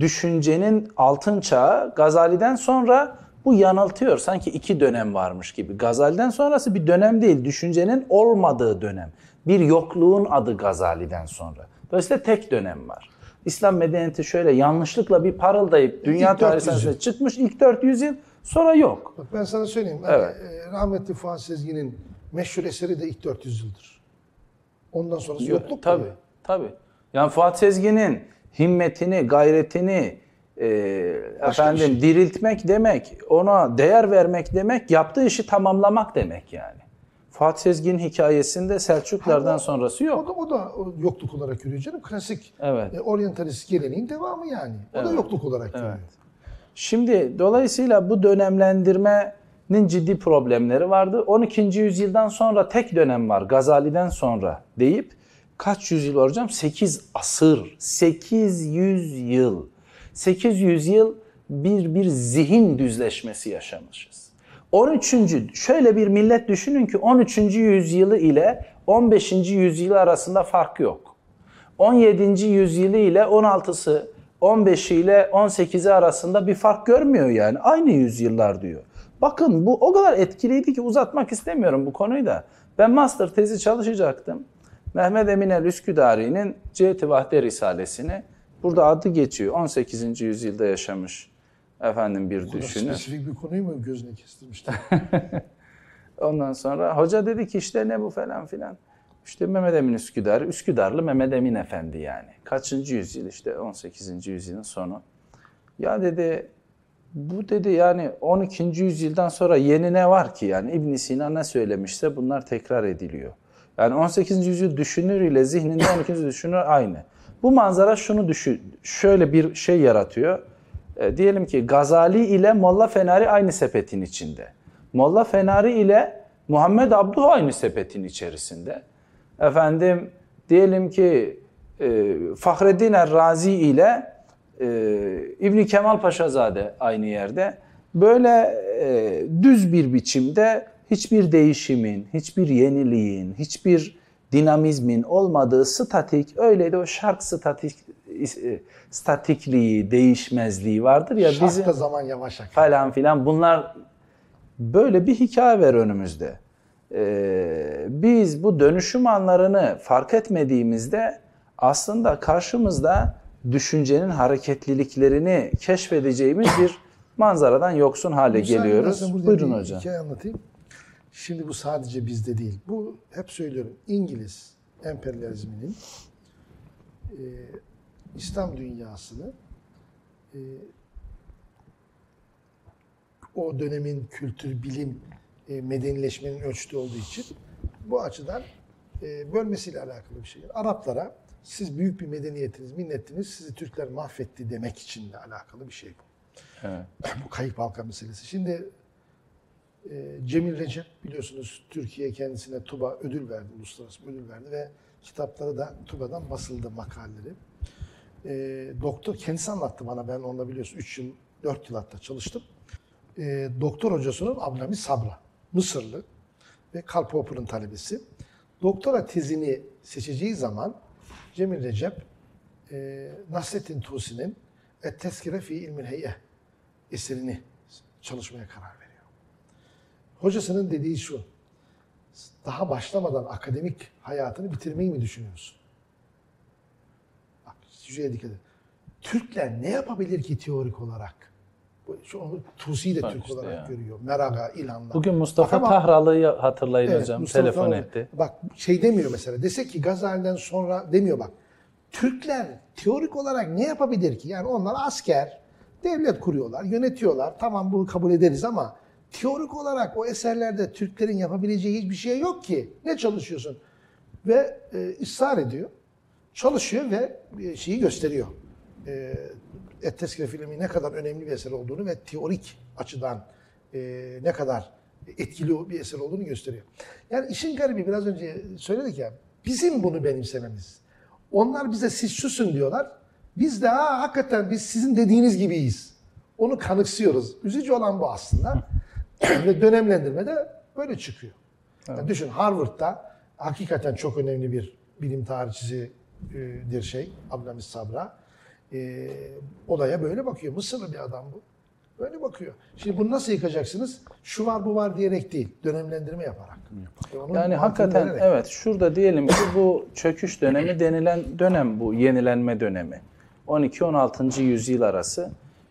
Düşüncenin altın çağı. Gazali'den sonra bu yanıltıyor. Sanki iki dönem varmış gibi. Gazali'den sonrası bir dönem değil. Düşüncenin olmadığı dönem. Bir yokluğun adı Gazali'den sonra. Dolayısıyla tek dönem var. İslam medeniyeti şöyle yanlışlıkla bir parıldayıp dünya tarihi 400 yıl. sahnesine çıkmış ilk 400 yıl sonra yok. Bak ben sana söyleyeyim. Evet. e, rahmetli Fuat Sezgin'in meşhur eseri de ilk 400 yıldır. Ondan sonrası yokluk. Tabii, tabii. Yani Fuat Sezgin'in himmetini, gayretini e, efendim şey. diriltmek demek, ona değer vermek demek, yaptığı işi tamamlamak demek yani. Fatih Sezgin hikayesinde Selçuklardan O- sonrası O yok. da, o da o yokluk olarak görüyor canım. Klasik Evet. e, oryantalist geleneğin devamı yani. O da yokluk olarak görüyor. Şimdi dolayısıyla bu dönemlendirmenin ciddi problemleri vardı. 12. yüzyıldan sonra tek dönem var Gazali'den sonra deyip kaç yüzyıl hocam? 8 asır, 800 yıl. 800 yıl bir bir zihin düzleşmesi yaşamışız. 13. şöyle bir millet düşünün ki 13. yüzyılı ile 15. yüzyılı arasında fark yok. 17. yüzyılı ile 16'sı, 15'i ile 18'i arasında bir fark görmüyor yani. Aynı yüzyıllar diyor. Bakın bu o kadar etkiliydi ki uzatmak istemiyorum bu konuyu da. Ben master tezi çalışacaktım. Mehmet Emin el Üsküdari'nin Ciheti Vahde Risalesini burada adı geçiyor. 18. yüzyılda yaşamış efendim bir düşünür. Spesifik bir konuyu mu gözüne kestirmişler? [laughs] Ondan sonra hoca dedi ki işte ne bu falan filan. İşte Mehmet Emin Üsküdar, Üsküdarlı Mehmet Emin Efendi yani. Kaçıncı yüzyıl işte 18. yüzyılın sonu. Ya dedi bu dedi yani 12. yüzyıldan sonra yeni ne var ki yani İbn Sina ne söylemişse bunlar tekrar ediliyor. Yani 18. yüzyıl düşünürüyle zihninde 12. yüzyıl düşünür aynı. Bu manzara şunu düşün, şöyle bir şey yaratıyor. E, diyelim ki Gazali ile Molla Fenari aynı sepetin içinde. Molla Fenari ile Muhammed Abduh aynı sepetin içerisinde. Efendim diyelim ki e, Fahreddin Errazi ile e, İbni Kemal Paşazade aynı yerde. Böyle e, düz bir biçimde hiçbir değişimin, hiçbir yeniliğin, hiçbir dinamizmin olmadığı statik, öyle de o şark statik, statikliği, değişmezliği vardır ya. bizim- Şartta zaman yavaş akar. falan filan bunlar böyle bir hikaye ver önümüzde. Ee, biz bu dönüşüm anlarını fark etmediğimizde aslında karşımızda düşüncenin hareketliliklerini keşfedeceğimiz bir [coughs] manzaradan yoksun hale Müsaade geliyoruz. Buyurun hocam. Hikaye anlatayım. Şimdi bu sadece bizde değil. Bu hep söylüyorum. İngiliz emperyalizminin e, İslam dünyasını e, o dönemin kültür, bilim, e, medenileşmenin ölçütü olduğu için bu açıdan e, bölmesiyle alakalı bir şey. Araplara siz büyük bir medeniyetiniz, milletiniz, sizi Türkler mahvetti demek için de alakalı bir şey bu. [clears throat] bu kayıp halka meselesi. Şimdi e, Cemil Recep biliyorsunuz Türkiye kendisine TUBA ödül verdi, uluslararası ödül verdi ve kitapları da TUBA'dan basıldı makaleleri. E, doktor kendisi anlattı bana ben onunla biliyorsun 3 yıl 4 yıl hatta çalıştım. E, doktor hocasının Abdülhamid Sabra. Mısırlı ve Karl Popper'ın talebesi. Doktora tezini seçeceği zaman Cemil Recep e, Nasrettin Tusi'nin Et Teskire fi İlmil Heyye eserini çalışmaya karar veriyor. Hocasının dediği şu, daha başlamadan akademik hayatını bitirmeyi mi düşünüyorsun? Şuraya dikkat edin. Türkler ne yapabilir ki teorik olarak? Bu- Şu onu Tusi de Bak Türk işte olarak ya. görüyor. Meraga, İlhan'la. Bugün Mustafa Bak ama- Tahralı'yı hatırlayın Evet, hocam. Mustafa Telefon Kemal- etti. Bak şey demiyor mesela. Dese ki Gazali'den sonra demiyor bak. Türkler teorik olarak ne yapabilir ki? Yani onlar asker, devlet kuruyorlar, yönetiyorlar. Tamam bunu kabul ederiz ama teorik olarak o eserlerde Türklerin yapabileceği hiçbir şey yok ki. Ne çalışıyorsun? Ve e, ısrar ediyor. Çalışıyor ve e, şeyi gösteriyor. E, Et Tezkire filmi ne kadar önemli bir eser olduğunu ve teorik açıdan e, ne kadar etkili bir eser olduğunu gösteriyor. Yani işin garibi biraz önce söyledik ya, bizim bunu benimsememiz. Onlar bize siz şusun diyorlar. Biz de ha, hakikaten biz sizin dediğiniz gibiyiz. Onu kanıksıyoruz. Üzücü olan bu aslında. [clears throat] Ve dönemlendirme de böyle çıkıyor. Yani düşün Harvard'da hakikaten çok önemli bir bilim tarihçisidir şey Abdülhamid Sabra. Ee, olaya böyle bakıyor. Mısırlı bir adam bu. Böyle bakıyor. Şimdi bunu nasıl yıkacaksınız? Şu var bu var diyerek değil. Dönemlendirme yaparak. Onun Yani hakikaten vererek. evet şurada diyelim ki bu çöküş dönemi denilen dönem bu yenilenme dönemi. 12-16. yüzyıl arası.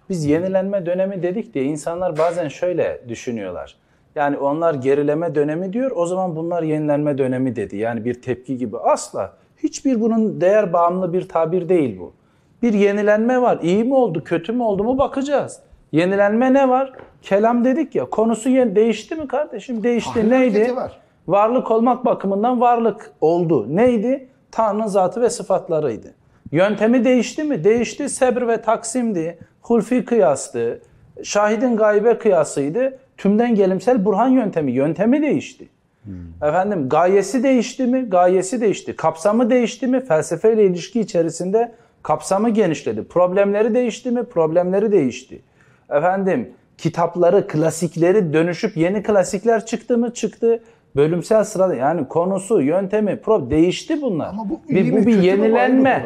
Biz yenilenme dönemi dedik diye insanlar bazen şöyle düşünüyorlar. Yani onlar gerileme dönemi diyor o zaman bunlar yenilenme dönemi dedi. Yani bir tepki gibi asla. Hiçbir bunun değer bağımlı bir tabir değil bu. Bir yenilenme var. İyi mi oldu, kötü mü oldu mu bakacağız. Yenilenme ne var? Kelam dedik ya. Konusu değişti mi kardeşim? Değişti. Tahrir Neydi? var. Varlık olmak bakımından varlık oldu. Neydi? Tanrı'nın zatı ve sıfatlarıydı. Yöntemi değişti mi? Değişti. Sebr ve taksimdi. Hulfi kıyastı. Şahidin gaybe kıyasıydı. Tümden gelimsel burhan yöntemi. Yöntemi değişti. Efendim gayesi değişti mi? Gayesi değişti. Kapsamı değişti mi? Felsefeyle ilişki içerisinde kapsamı genişledi. Problemleri değişti mi? Problemleri değişti. Efendim kitapları, klasikleri dönüşüp yeni klasikler çıktı mı? Çıktı. Bölümsel sırada yani konusu, yöntemi, pro değişti bunlar. Ama bu bir, bu bir yenilenme.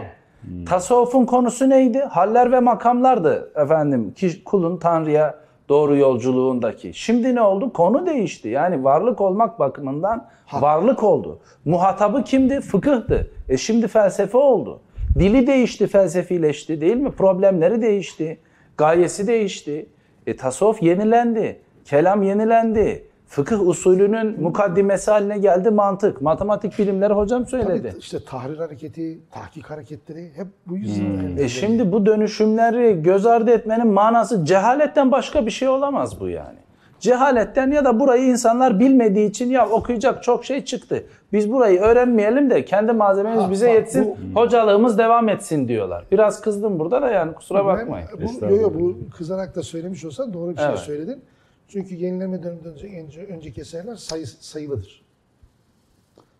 Tasavvufun konusu neydi? Haller ve makamlardı efendim kulun Tanrı'ya doğru yolculuğundaki. Şimdi ne oldu? Konu değişti. Yani varlık olmak bakımından varlık oldu. Muhatabı kimdi? Fıkıhtı. E şimdi felsefe oldu. Dili değişti, felsefileşti değil mi? Problemleri değişti. Gayesi değişti. E tasavvuf yenilendi. Kelam yenilendi. Fıkıh usulünün mukaddimesi haline geldi mantık. Matematik bilimleri hocam söyledi. Tabii işte tahrir hareketi, tahkik hareketleri hep bu yüzden. E şimdi bu dönüşümleri göz ardı etmenin manası cehaletten başka bir şey olamaz bu yani. Cehaletten ya da burayı insanlar bilmediği için ya okuyacak çok şey çıktı. Biz burayı öğrenmeyelim de kendi malzememiz Ha, bize bak yetsin, hocalığımız devam etsin diyorlar. Biraz kızdım burada da yani kusura bakmayın. Bu, yo, yo, bu kızarak da söylemiş olsan doğru bir şey Evet. söyledin. Çünkü yenileme döneminden önce, önce, önceki eserler sayı, sayılıdır.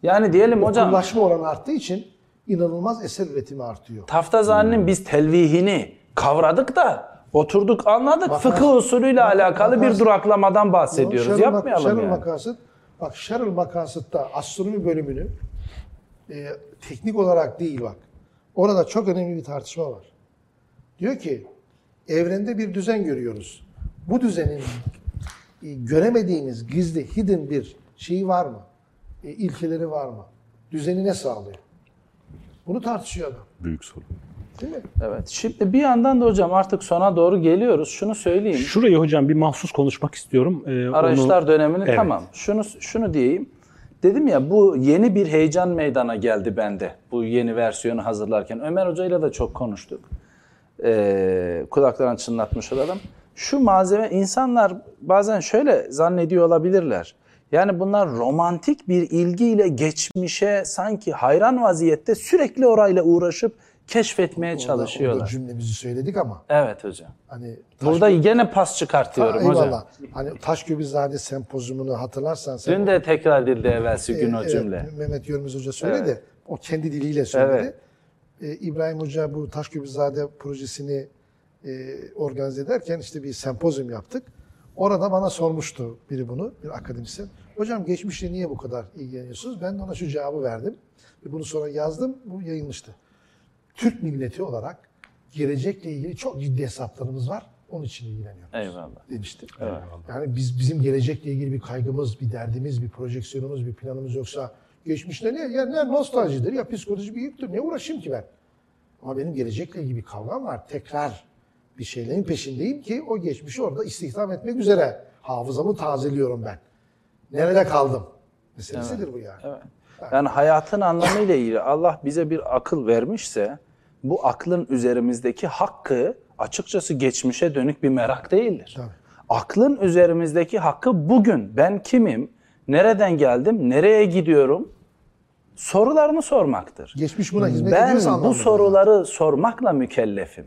Yani diyelim hocam Okullaşma oranı arttığı için inanılmaz eser üretimi artıyor. Taftazani'nin biz telvihini kavradık da oturduk anladık. Bakarsın- Fıkıh usulüyle bak- alakalı bir bakarsın- duraklamadan bahsediyoruz. Şerül Mak- Yapmayalım Şerül yani. Makasıt, bak Şerül Makasıt'ta astronomi bölümünü e, teknik olarak değil bak. Orada çok önemli bir tartışma var. Diyor ki evrende bir düzen görüyoruz. Bu düzenin göremediğimiz gizli, hidden bir şeyi var mı? E, ilkeleri var mı? Düzeni ne sağlıyor? Bunu tartışıyor adam. Büyük soru. Değil mi? Evet. Şimdi bir yandan da hocam artık sona doğru geliyoruz. Şunu söyleyeyim. Şurayı hocam bir mahsus konuşmak istiyorum. Ee, Arayışlar onu- dönemini Evet. tamam. Şunu şunu diyeyim. Dedim ya bu yeni bir heyecan meydana geldi bende. Bu yeni versiyonu hazırlarken. Ömer Hoca ile de çok konuştuk. Ee, kulaklarını çınlatmış olalım. Şu malzeme insanlar bazen şöyle zannediyor olabilirler. Yani bunlar romantik bir ilgiyle geçmişe sanki hayran vaziyette sürekli orayla uğraşıp keşfetmeye Orada çalışıyorlar. cümlemizi söyledik ama Evet hocam. hani Burada gene pas çıkartıyorum Ha, hocam. eyvallah. Hani Taşgöbizade sempozyumunu hatırlarsan sen Dün de tekrar edildi evvelsi gün o Evet, cümle. Mehmet Yörmüz Hoca söyledi. O kendi diliyle söyledi. Evet. Ee, İbrahim Hoca bu Taşgöbizade projesini e, organize ederken işte bir sempozyum yaptık. Orada bana sormuştu biri bunu, bir akademisyen. Hocam geçmişle niye bu kadar ilgileniyorsunuz? Ben de ona şu cevabı verdim. Ve bunu sonra yazdım, bu yayınlaştı. Türk milleti olarak gelecekle ilgili çok ciddi hesaplarımız var. Onun için ilgileniyoruz Eyvallah. demişti. Yani biz bizim gelecekle ilgili bir kaygımız, bir derdimiz, bir projeksiyonumuz, bir planımız yoksa geçmişte ne? Ya ne nostaljidir ya psikoloji bir yüktür. Ne uğraşayım ki ben? Ama benim gelecekle ilgili bir kavgam var. Tekrar bir şeylerin peşindeyim ki o geçmişi orada istihdam etmek üzere. Hafızamı tazeliyorum ben. Nerede kaldım? Meselesidir bu yani. Yani hayatın anlamıyla ilgili Allah bize bir akıl vermişse bu aklın üzerimizdeki hakkı açıkçası geçmişe dönük bir merak değildir. Tabii. Aklın üzerimizdeki hakkı bugün ben kimim, nereden geldim, nereye gidiyorum sorularını sormaktır. Geçmiş buna hizmet Ben bu soruları sormakla mükellefim.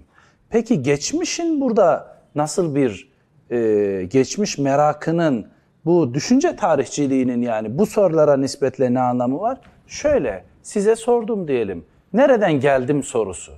Peki geçmişin burada nasıl bir e, geçmiş merakının bu düşünce tarihçiliğinin yani bu sorulara nispetle ne anlamı var? Şöyle size sordum diyelim. Nereden geldim sorusu.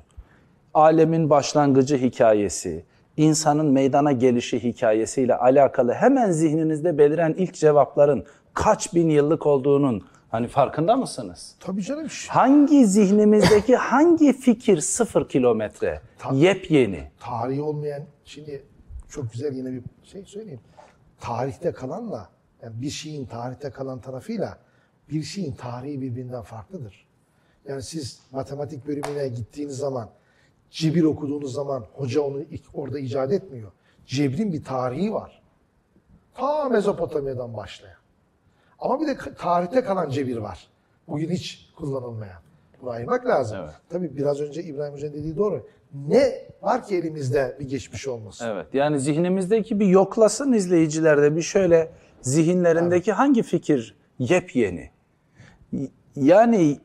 Alemin başlangıcı hikayesi, insanın meydana gelişi hikayesiyle alakalı hemen zihninizde beliren ilk cevapların kaç bin yıllık olduğunun hani farkında mısınız? Tabii canım. Hangi zihnimizdeki [laughs] hangi fikir sıfır kilometre? Yepyeni. tarihi olmayan şimdi çok güzel yine bir şey söyleyeyim. Tarihte kalanla yani bir şeyin tarihte kalan tarafıyla bir şeyin tarihi birbirinden farklıdır. Yani siz matematik bölümüne gittiğiniz zaman cebir okuduğunuz zaman hoca onu orada icat etmiyor. Cebrin bir tarihi var. Ta Mezopotamya'dan başlayan. Ama bir de tarihte kalan cebir var. Bugün hiç kullanılmayan. Bunu ayırmak lazım. Evet. Tabii biraz önce İbrahim Hoca'nın dediği doğru. Ne var ki elimizde bir geçmiş olmasın? Evet. Yani zihnimizdeki bir yoklasın izleyiciler de bir şöyle zihinlerindeki hangi fikir yepyeni. Yani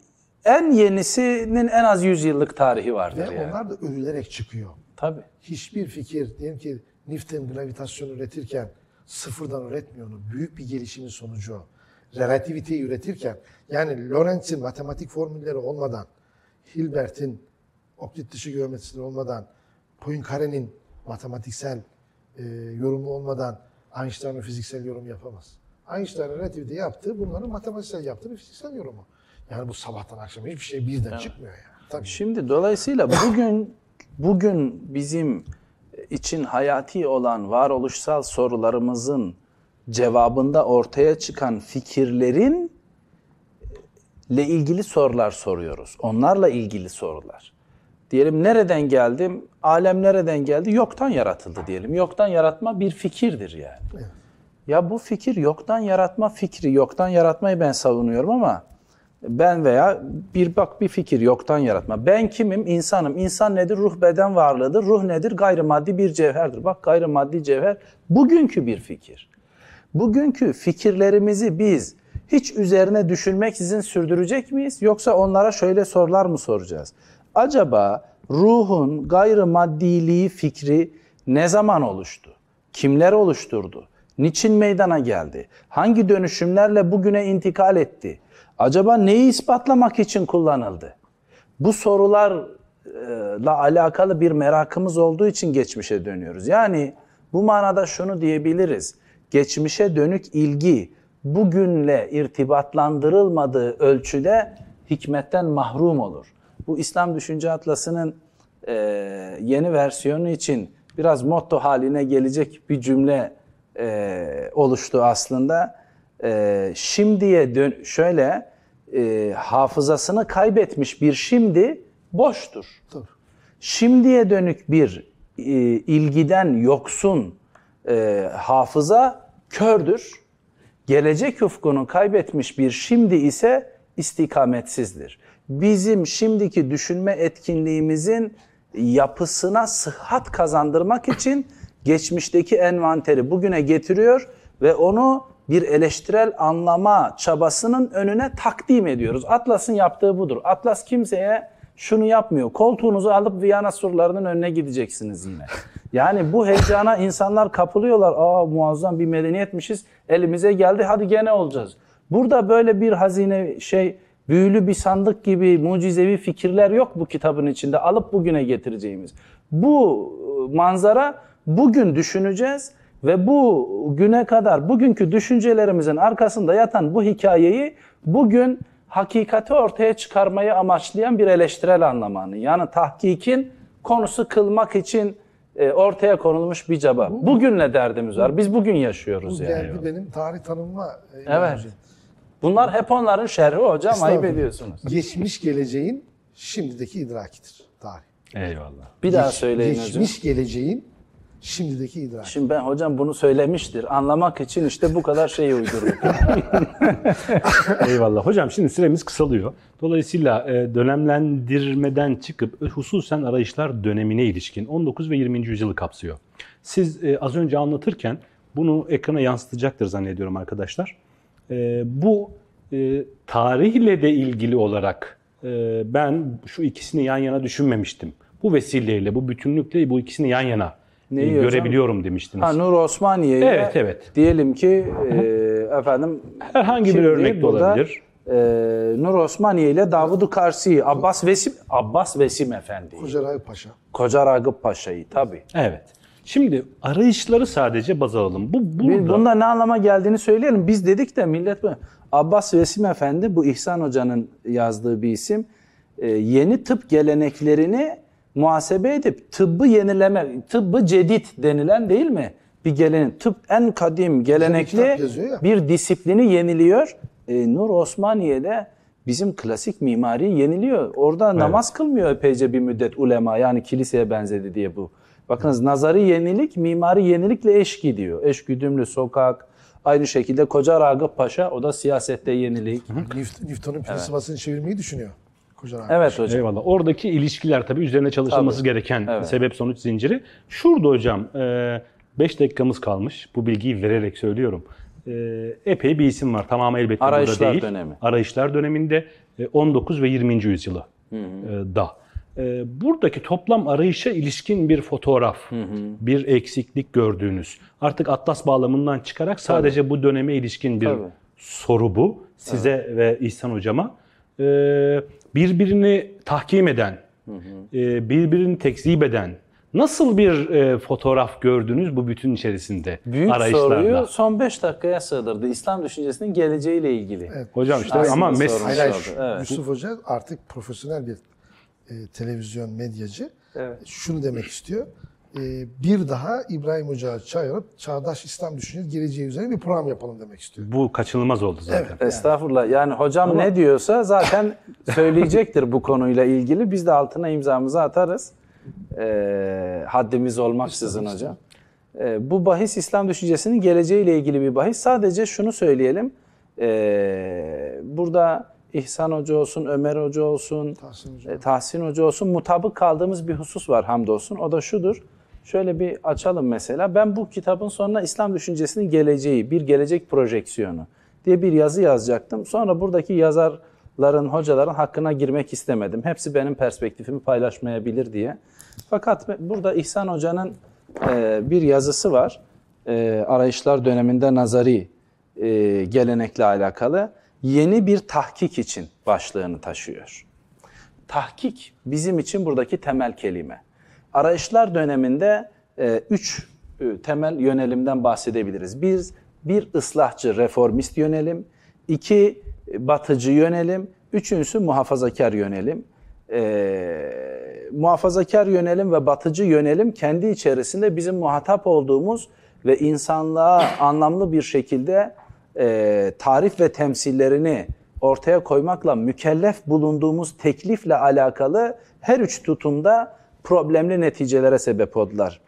en yenisinin en az 100 yıllık tarihi vardır Ve yani. onlar da örülerek çıkıyor. Tabii. Hiçbir fikir, diyelim ki Newton gravitasyonu üretirken sıfırdan üretmiyor onu. Büyük bir gelişimin sonucu o. Relativiteyi üretirken, yani Lorenz'in matematik formülleri olmadan, Hilbert'in oklit dışı geometrisleri olmadan, Poincaré'nin matematiksel e, yorumu olmadan Einstein o fiziksel yorum yapamaz. Einstein relativite yaptığı bunların matematiksel yaptığı bir fiziksel yorumu. Yani bu sabahtan akşama hiçbir şey birden çıkmıyor yani. Tabii. Şimdi dolayısıyla bugün bugün bizim için hayati olan varoluşsal sorularımızın cevabında ortaya çıkan fikirlerin ile ilgili sorular soruyoruz. Onlarla ilgili sorular. Diyelim nereden geldim? Alem nereden geldi? Yoktan yaratıldı diyelim. Yoktan yaratma bir fikirdir yani. Ya bu fikir yoktan yaratma fikri, yoktan yaratmayı ben savunuyorum ama ben veya bir bak bir fikir yoktan yaratma. Ben kimim? İnsanım. İnsan nedir? Ruh beden varlığıdır. Ruh nedir? Gayrimaddi bir cevherdir. Bak gayrimaddi cevher bugünkü bir fikir. Bugünkü fikirlerimizi biz hiç üzerine düşünmeksizin sürdürecek miyiz? Yoksa onlara şöyle sorular mı soracağız? Acaba ruhun gayrimaddiliği fikri ne zaman oluştu? Kimler oluşturdu? Niçin meydana geldi? Hangi dönüşümlerle bugüne intikal etti? Acaba neyi ispatlamak için kullanıldı? Bu sorularla alakalı bir merakımız olduğu için geçmişe dönüyoruz. Yani bu manada şunu diyebiliriz. Geçmişe dönük ilgi bugünle irtibatlandırılmadığı ölçüde hikmetten mahrum olur. Bu İslam Düşünce Atlası'nın e, yeni versiyonu için biraz motto haline gelecek bir cümle e, oluştu aslında. E, şimdiye dön şöyle e, hafızasını kaybetmiş bir şimdi boştur. Tabii. Şimdiye dönük bir e, ilgiden yoksun e, hafıza kördür. Gelecek ufkunu kaybetmiş bir şimdi ise istikametsizdir. Bizim şimdiki düşünme etkinliğimizin yapısına sıhhat kazandırmak için [laughs] geçmişteki envanteri bugüne getiriyor ve onu bir eleştirel anlama çabasının önüne takdim ediyoruz. Atlas'ın yaptığı budur. Atlas kimseye şunu yapmıyor. Koltuğunuzu alıp Viyana surlarının önüne gideceksiniz yine. [laughs] Yani bu heyecana insanlar kapılıyorlar. Aa muazzam bir medeniyetmişiz. Elimize geldi. Hadi gene olacağız. Burada böyle bir hazine şey büyülü bir sandık gibi mucizevi fikirler yok bu kitabın içinde. Alıp bugüne getireceğimiz. Bu e, manzara bugün düşüneceğiz ve bu güne kadar bugünkü düşüncelerimizin arkasında yatan bu hikayeyi bugün hakikati ortaya çıkarmayı amaçlayan bir eleştirel anlamanı. Yani tahkikin konusu kılmak için e, ortaya konulmuş bir çaba. Bugünle derdimiz var. Biz bugün yaşıyoruz Bu yani. geldi benim tarih tanımıma. e, Evet. Bunlar hep onların şerhi hocam ayıp Estağfurullah. ediyorsunuz. Geçmiş geleceğin şimdideki idrakidir tarih. Eyvallah. Bir daha söyleyin hocam. Geçmiş geleceğin şimdideki idraki. Şimdi ben hocam bunu söylemiştir. Anlamak için işte bu kadar şeyi uydurduk. [laughs] Eyvallah. Hocam şimdi süremiz kısalıyor. Dolayısıyla e, dönemlendirmeden çıkıp hususen arayışlar dönemine ilişkin 19 ve 20. yüzyılı kapsıyor. Siz e, az önce anlatırken bunu ekrana yansıtacaktır zannediyorum arkadaşlar. E, bu e, tarihle de ilgili olarak e, ben şu ikisini yan yana düşünmemiştim. Bu vesileyle, bu bütünlükle bu ikisini yan yana e, Neyi hocam? görebiliyorum demiştiniz. ha Nur Osmaniye ile Evet, evet. diyelim ki e, efendim Herhangi bir örnek de olabilir. e, Nur Osmaniye ile Davud-u Karsi, Abbas Vesim, Abbas Vesim Efendi, Koca Rahip Paşa. Koca Ragıp Paşa'yı tabii. Evet. Şimdi arayışları sadece baz alalım. Bu Biz burada bunda ne anlama geldiğini söyleyelim. Biz dedik de millet bu. Abbas Vesim Efendi bu İhsan Hoca'nın yazdığı bir isim. Ee, yeni tıp geleneklerini muhasebe edip tıbbı yenileme, tıbbı cedid denilen değil mi? Bir gelen tıp en kadim gelenekli bir disiplini yeniliyor. Ee, Nur Osmaniye'de bizim klasik mimari yeniliyor. Orada namaz kılmıyor epeyce bir müddet ulema yani kiliseye benzedi diye bu. Bakınız nazari yenilik mimari yenilikle eş gidiyor. Eş güdümlü sokak, aynı şekilde Koca Ragıp Paşa o da siyasette yenilik. Newt- Newton'un prensipasını çevirmeyi düşünüyor. Abi. Evet hocam. Eyvallah. Oradaki ilişkiler tabii üzerine çalışılması Tabii. gereken Evet. sebep sonuç zinciri. Şurada hocam 5 dakikamız kalmış. Bu bilgiyi vererek söylüyorum. E, epey bir isim var. Tamamı elbette Arayışlar burada değil. dönemi. Arayışlar döneminde e, 19 ve 20. yüzyılı e, da. E, Buradaki toplam arayışa ilişkin bir fotoğraf, bir eksiklik gördüğünüz. Artık Atlas bağlamından çıkarak sadece bu döneme ilişkin bir Tabii. soru bu. Size ve İhsan hocama. E, birbirini tahkim eden, e, birbirini tekzip eden nasıl bir e, fotoğraf gördünüz bu bütün içerisinde Büyük arayışlarla? soruyu son 5 dakikaya sığdırdı. İslam düşüncesinin geleceğiyle ilgili. Hocam işte Aslında ama mes-. Hayır, hayır. Evet. Yusuf Hoca artık profesyonel bir e, televizyon medyacı. Evet. Şunu demek istiyor. E, bir daha İbrahim Hoca'yı çağırıp Çağdaş İslam Düşüncesi geleceği üzerine bir program yapalım demek istiyor. bu kaçınılmaz oldu zaten. Estağfurullah. Yani hocam ne diyorsa zaten [laughs] söyleyecektir bu konuyla ilgili. Biz de altına imzamızı atarız. Ee, haddimiz olmaksızın hocam. Ee, bu bahis İslam düşüncesinin geleceğiyle ilgili bir bahis. Sadece şunu söyleyelim. Ee, burada İhsan Hoca olsun, Ömer Hoca olsun, Tahsin Hoca. e, Tahsin Hoca olsun mutabık kaldığımız bir husus var hamdolsun. O da şudur. Şöyle bir açalım mesela. Ben bu kitabın sonuna İslam düşüncesinin geleceği, bir gelecek projeksiyonu diye bir yazı yazacaktım. Sonra buradaki yazarların, hocaların hakkına girmek istemedim. Hepsi benim perspektifimi paylaşmayabilir diye. Fakat burada İhsan Hoca'nın e, bir yazısı var. E, arayışlar döneminde nazari e, gelenekle alakalı. Yeni bir tahkik için başlığını taşıyor. Tahkik bizim için buradaki temel kelime. Arayışlar döneminde e, üç e, temel yönelimden bahsedebiliriz. Bir, bir ıslahçı, reformist yönelim, iki e, batıcı yönelim, üçüncüsü muhafazakar yönelim. E, muhafazakar yönelim ve batıcı yönelim kendi içerisinde bizim muhatap olduğumuz ve insanlığa anlamlı bir şekilde e, tarif ve temsillerini ortaya koymakla mükellef bulunduğumuz teklifle alakalı her üç tutumda problemli neticelere sebep oldular.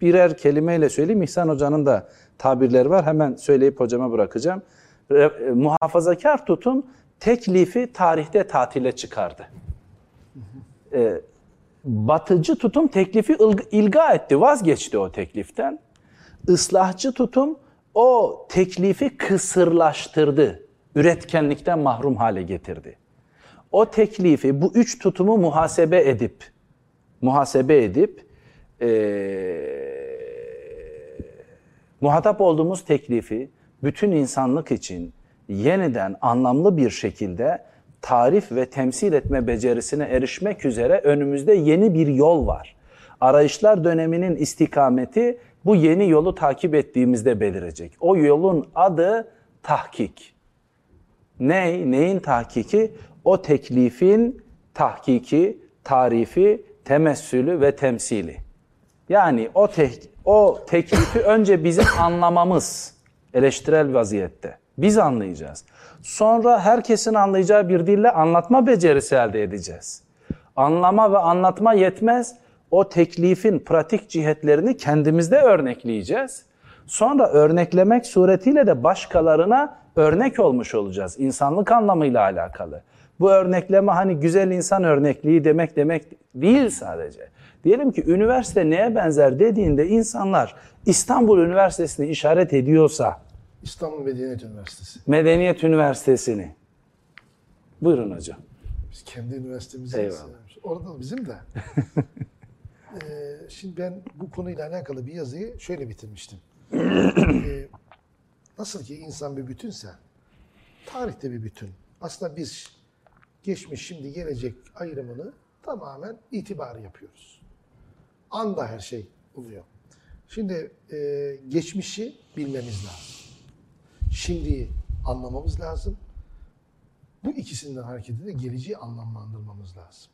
Birer kelimeyle söyleyeyim. İhsan Hoca'nın da tabirleri var. Hemen söyleyip hocama bırakacağım. Re- e, muhafazakar tutum teklifi tarihte tatile çıkardı. E, batıcı tutum teklifi ilg- ilga etti, vazgeçti o tekliften. Islahçı tutum o teklifi kısırlaştırdı, üretkenlikten mahrum hale getirdi. O teklifi, bu üç tutumu muhasebe edip, muhasebe edip, eee, muhatap olduğumuz teklifi bütün insanlık için yeniden anlamlı bir şekilde tarif ve temsil etme becerisine erişmek üzere önümüzde yeni bir yol var. Arayışlar döneminin istikameti bu yeni yolu takip ettiğimizde belirecek. O yolun adı tahkik. Ne? Neyin tahkiki? O teklifin tahkiki, tarifi, temessülü ve temsili. Yani o tek, o teklifi önce bizim anlamamız eleştirel vaziyette. Biz anlayacağız. Sonra herkesin anlayacağı bir dille anlatma becerisi elde edeceğiz. Anlama ve anlatma yetmez. O teklifin pratik cihetlerini kendimizde örnekleyeceğiz. Sonra örneklemek suretiyle de başkalarına örnek olmuş olacağız. İnsanlık anlamıyla alakalı. Bu örnekleme hani güzel insan örnekliği demek demek değil sadece. Diyelim ki üniversite neye benzer dediğinde insanlar İstanbul Üniversitesi'ni işaret ediyorsa İstanbul Medeniyet Üniversitesi. Medeniyet Üniversitesi'ni. Buyurun hocam. Biz kendi üniversitemizi Eyvallah. seviyoruz. Orada da bizim de. [laughs] Ee, şimdi ben bu konuyla alakalı bir yazıyı şöyle bitirmiştim. [clears throat] Ee, nasıl ki insan bir bütünse, tarihte bir bütün. Aslında biz geçmiş, şimdi, gelecek ayrımını tamamen itibarı yapıyoruz. Anda her şey oluyor. Şimdi e, geçmişi bilmemiz lazım. Şimdiyi anlamamız lazım. Bu ikisinden hareketle de geleceği anlamlandırmamız lazım.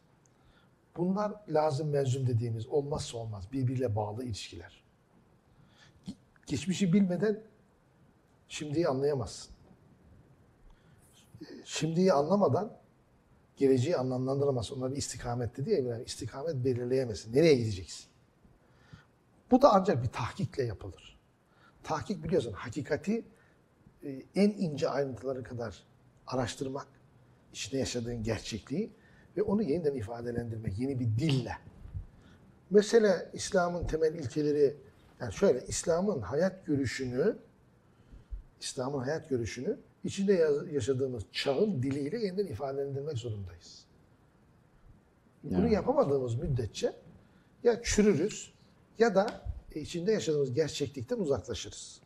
Bunlar lazım mezum dediğimiz olmazsa olmaz birbiriyle bağlı ilişkiler. Ge- Geçmişi bilmeden şimdiyi anlayamazsın. Ee, Şimdiyi anlamadan geleceği anlamlandıramazsın. Onlar bir istikamet dedi ya İbrahim, istikamet belirleyemezsin. Nereye gideceksin? Bu da ancak bir tahkikle yapılır. Tahkik biliyorsun hakikati e, en ince ayrıntıları kadar araştırmak, içinde yaşadığın gerçekliği ve onu yeniden ifadelendirmek yeni bir dille. Mesela İslam'ın temel ilkeleri yani şöyle İslam'ın hayat görüşünü İslam'ın hayat görüşünü içinde yaşadığımız çağın diliyle yeniden ifadelendirmek zorundayız. Bunu yapamadığımız müddetçe ya çürürüz ya da içinde yaşadığımız gerçeklikten uzaklaşırız.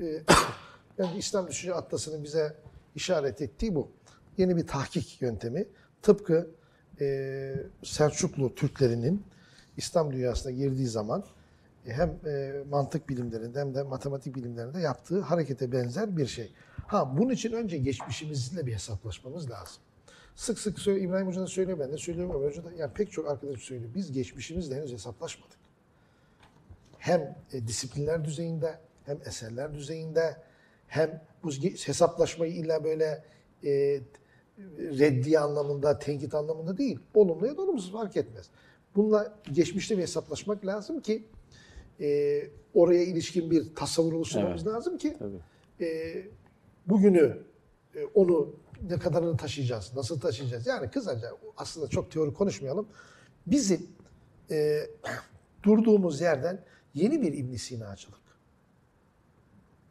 Eee, [coughs] [coughs] yani İslam Düşünce Atlası'nın bize işaret ettiği bu. Yeni bir tahkik yöntemi. Tıpkı eee, Selçuklu Türklerinin İslam dünyasına girdiği zaman e, hem e, mantık bilimlerinde hem de matematik bilimlerinde yaptığı harekete benzer bir şey. Ha bunun için önce geçmişimizle bir hesaplaşmamız lazım. Sık sık söyle, İbrahim Hoca da söylüyor, ben de söylüyorum, Ömer Hoca da. Yani pek çok arkadaş söylüyor. Biz geçmişimizle henüz hesaplaşmadık. Hem e, disiplinler düzeyinde, hem eserler düzeyinde, hem bu hesaplaşmayı illa böyle e, reddiye anlamında, tenkit anlamında değil. Olumlu ya da olumsuz fark etmez. Bununla geçmişte bir hesaplaşmak lazım ki e, oraya ilişkin bir tasavvur oluşturmamız lazım ki Tabii. e, bugünü e, onu ne kadarını taşıyacağız, nasıl taşıyacağız? Yani kısaca aslında çok teori konuşmayalım. Bizim e, [clears throat] durduğumuz yerden yeni bir İbn Sina'cılık,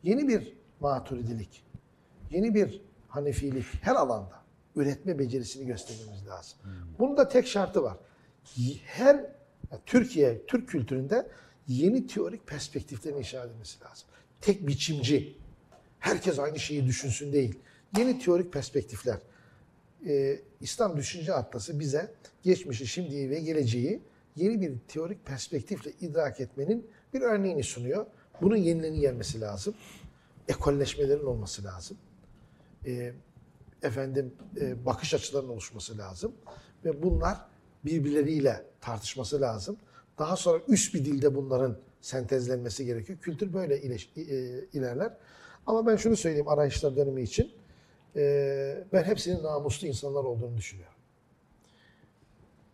yeni bir maturidilik, yeni bir Hanefilik her alanda üretme becerisini göstermemiz lazım. Bunun da tek şartı var. Her yani Türkiye, Türk kültüründe yeni teorik perspektiflerin inşa edilmesi lazım. Tek biçimci, herkes aynı şeyi düşünsün değil. Yeni teorik perspektifler. Ee, İslam Düşünce Atlası bize geçmişi, şimdiyi ve geleceği yeni bir teorik perspektifle idrak etmenin bir örneğini sunuyor. Bunun yenileni gelmesi lazım. Ekolleşmelerin olması lazım. Ee, efendim e, bakış açılarının oluşması lazım ve bunlar birbirleriyle tartışması lazım. Daha sonra üst bir dilde bunların sentezlenmesi gerekiyor. Kültür böyle e, ilerler. Ama ben şunu söyleyeyim arayışlar dönemi için. E, ben hepsinin namuslu insanlar olduğunu düşünüyorum.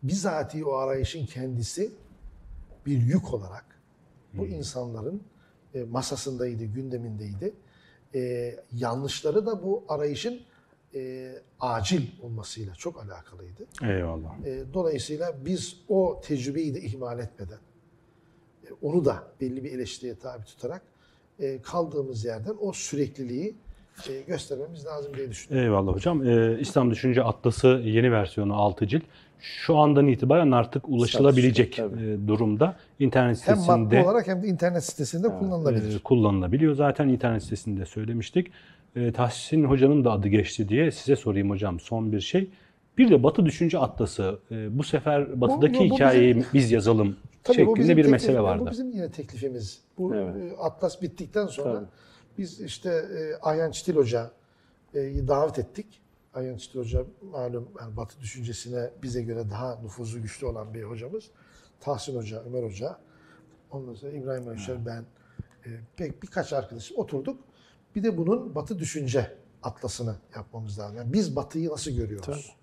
Bizatihi o arayışın kendisi bir yük olarak bu insanların e, masasındaydı, gündemindeydi. Yanlışları da bu arayışın e, acil olmasıyla çok alakalıydı. Eyvallah. E, dolayısıyla biz o tecrübeyi de ihmal etmeden, e, onu da belli bir eleştiriye tabi tutarak e, kaldığımız yerden o sürekliliği e, göstermemiz lazım diye düşünüyorum. Eyvallah hocam. Ee, İslam Düşünce Atlası yeni versiyonu 6 cilt. Şu andan itibaren artık ulaşılabilecek Tabii. e, durumda. İnternet Hem maddi sitesinde olarak hem de internet sitesinde kullanılabilir. e, kullanılabiliyor. Zaten internet sitesinde söylemiştik. E, Tahsin Hoca'nın da adı geçti diye size sorayım hocam son bir şey. Bir de Batı Düşünce Atlası. e, bu sefer batıdaki bu bizim- hikayeyi biz yazalım [laughs] Tabii bu şeklinde bizim bir teklif- mesele Bu vardı. bizim yine teklifimiz. Bu Evet. e, Atlas bittikten sonra Tabii. biz işte e, Ayhan Çitil Hoca'yı davet ettik. Ayhan Çitil Hoca malum yani Batı düşüncesine bize göre daha nüfuzu güçlü olan bir hocamız. Tahsin Hoca, Ömer Hoca, ondan sonra İbrahim Ayşer, ben, e, pek birkaç arkadaşım oturduk. Bir de bunun Batı düşünce atlasını yapmamız lazım. Yani biz Batı'yı nasıl görüyoruz?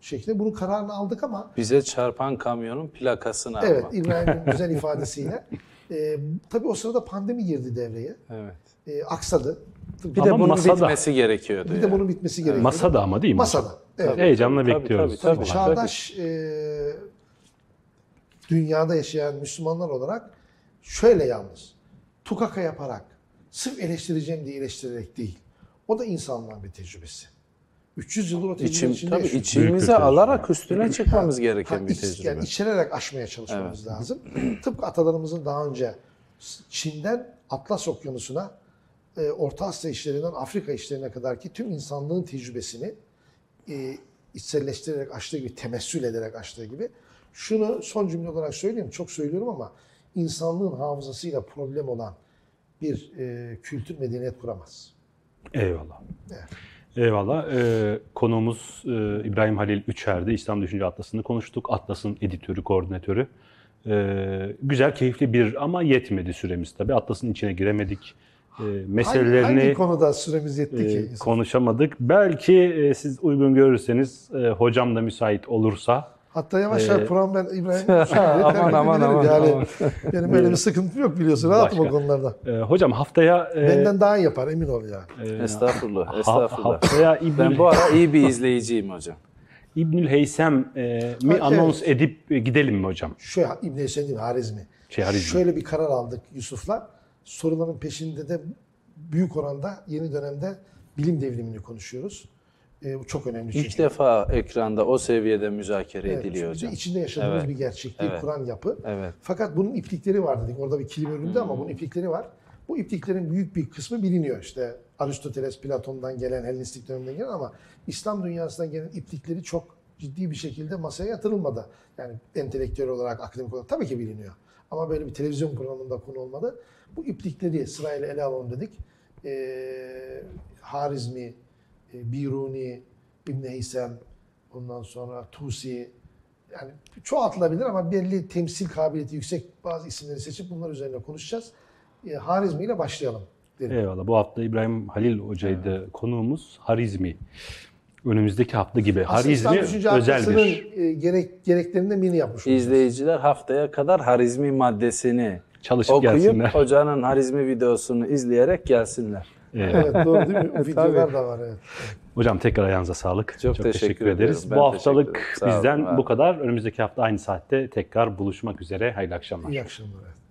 Şeklinde bunun kararını aldık ama Bize çarpan kamyonun plakasını Evet, almak. İbrahim'in [laughs] güzel ifadesiyle. Ee, tabii o sırada pandemi girdi devreye. Evet. Ee, aksadı. Bir Ama de bunun masada- bitmesi gerekiyordu. Bir yani. de bunun bitmesi gerekiyor. Masada ama değil mi? Masada. Evet. Heyecanla Tabii, bekliyoruz. tabii, tabii. Çağdaş e, dünyada yaşayan Müslümanlar olarak şöyle yalnız. Tukaka yaparak, sırf eleştireceğim diye eleştirerek değil. O da insanlığın bir tecrübesi. 300 yıldır o tecrübe İçim, içinde tabii yaşıyoruz. Bir içimize alarak üstüne çıkmamız Ha, gereken bir iç- tecrübe. Yani içirerek aşmaya çalışmamız lazım. Tıpkı atalarımızın daha önce Çin'den Atlas Okyanusu'na, e, Orta Asya işlerinden Afrika işlerine kadar ki tüm insanlığın tecrübesini e, içselleştirerek açtığı gibi, temessül ederek açtığı gibi. Şunu son cümle olarak söyleyeyim, çok söylüyorum ama insanlığın hafızasıyla problem olan bir e, kültür medeniyet kuramaz. Eyvallah. Evet. Eyvallah. Ee, konuğumuz e, İbrahim Halil Üçer'di. İslam Düşünce Atlası'nı konuştuk. Atlas'ın editörü, koordinatörü. Ee, güzel, keyifli bir ama yetmedi süremiz tabii. Atlas'ın içine giremedik. Ee, meselelerini Hangi, hangi konuda süremiz yetti ki? e, konuşamadık. Belki e, siz uygun görürseniz, e, hocam da müsait olursa Hatta yavaş yavaş program ben İbrahim [laughs] Aman, aman, aman, Yani aman. [laughs] benim öyle bir sıkıntım yok biliyorsun. Rahatım o Başka. konularda. Ee, hocam haftaya e, Benden daha iyi yapar emin ol yani. Estağfurullah, ha- estağfurullah. haftaya İbnül, Ben bu ara iyi bir izleyiciyim hocam. İbnül Heysem e, mi Ha, anons evet. edip e, gidelim mi hocam? Şöyle İbn Hüseyin değil mi? Harizmi. Şey, Harizmi. Şöyle bir karar aldık Yusuf'la. Soruların peşinde de büyük oranda yeni dönemde bilim devrimini konuşuyoruz. Ee, bu çok önemli çünkü. İlk defa ekranda o seviyede müzakere Evet, ediliyor hocam. içinde yaşadığımız Evet. bir gerçekliği Evet. kuran yapı. Evet. Fakat bunun iplikleri var dedik. Orada bir kilim örüldü ama Hmm. bunun iplikleri var. Bu ipliklerin büyük bir kısmı biliniyor. İşte Aristoteles, Platon'dan gelen, Helenistik dönemden gelen ama İslam dünyasından gelen iplikleri çok ciddi bir şekilde masaya yatırılmadı. Yani entelektüel olarak, akademik olarak tabii ki biliniyor. Ama böyle bir televizyon programında konu olmadı. Bu iplikleri sırayla ele alalım dedik. Ee, Harizmi, e, Biruni, İbn Heysem, ondan sonra Tusi, yani çoğaltılabilir ama belli temsil kabiliyeti yüksek bazı isimleri seçip bunlar üzerine konuşacağız. E, Harizmi ile başlayalım. Dedim. Eyvallah. Bu hafta İbrahim Halil Hoca'ydı konuğumuz. Harizmi. Önümüzdeki hafta gibi. İslam Harizmi düşünce özel arkasının bir e, gerek, gereklerinden birini yapmış olacağız. İzleyiciler haftaya kadar harizmi maddesini Çalışıp okuyup gelsinler. hocanın harizmi videosunu izleyerek gelsinler. Evet doğru değil mi? [laughs] Videolar da var evet. Hocam tekrar ayağınıza sağlık. Çok teşekkür ederiz. ediyorum. Ben Bu haftalık teşekkür bizden bu kadar. Önümüzdeki hafta aynı saatte tekrar buluşmak üzere. Hayırlı akşamlar. İyi akşamlar. Evet.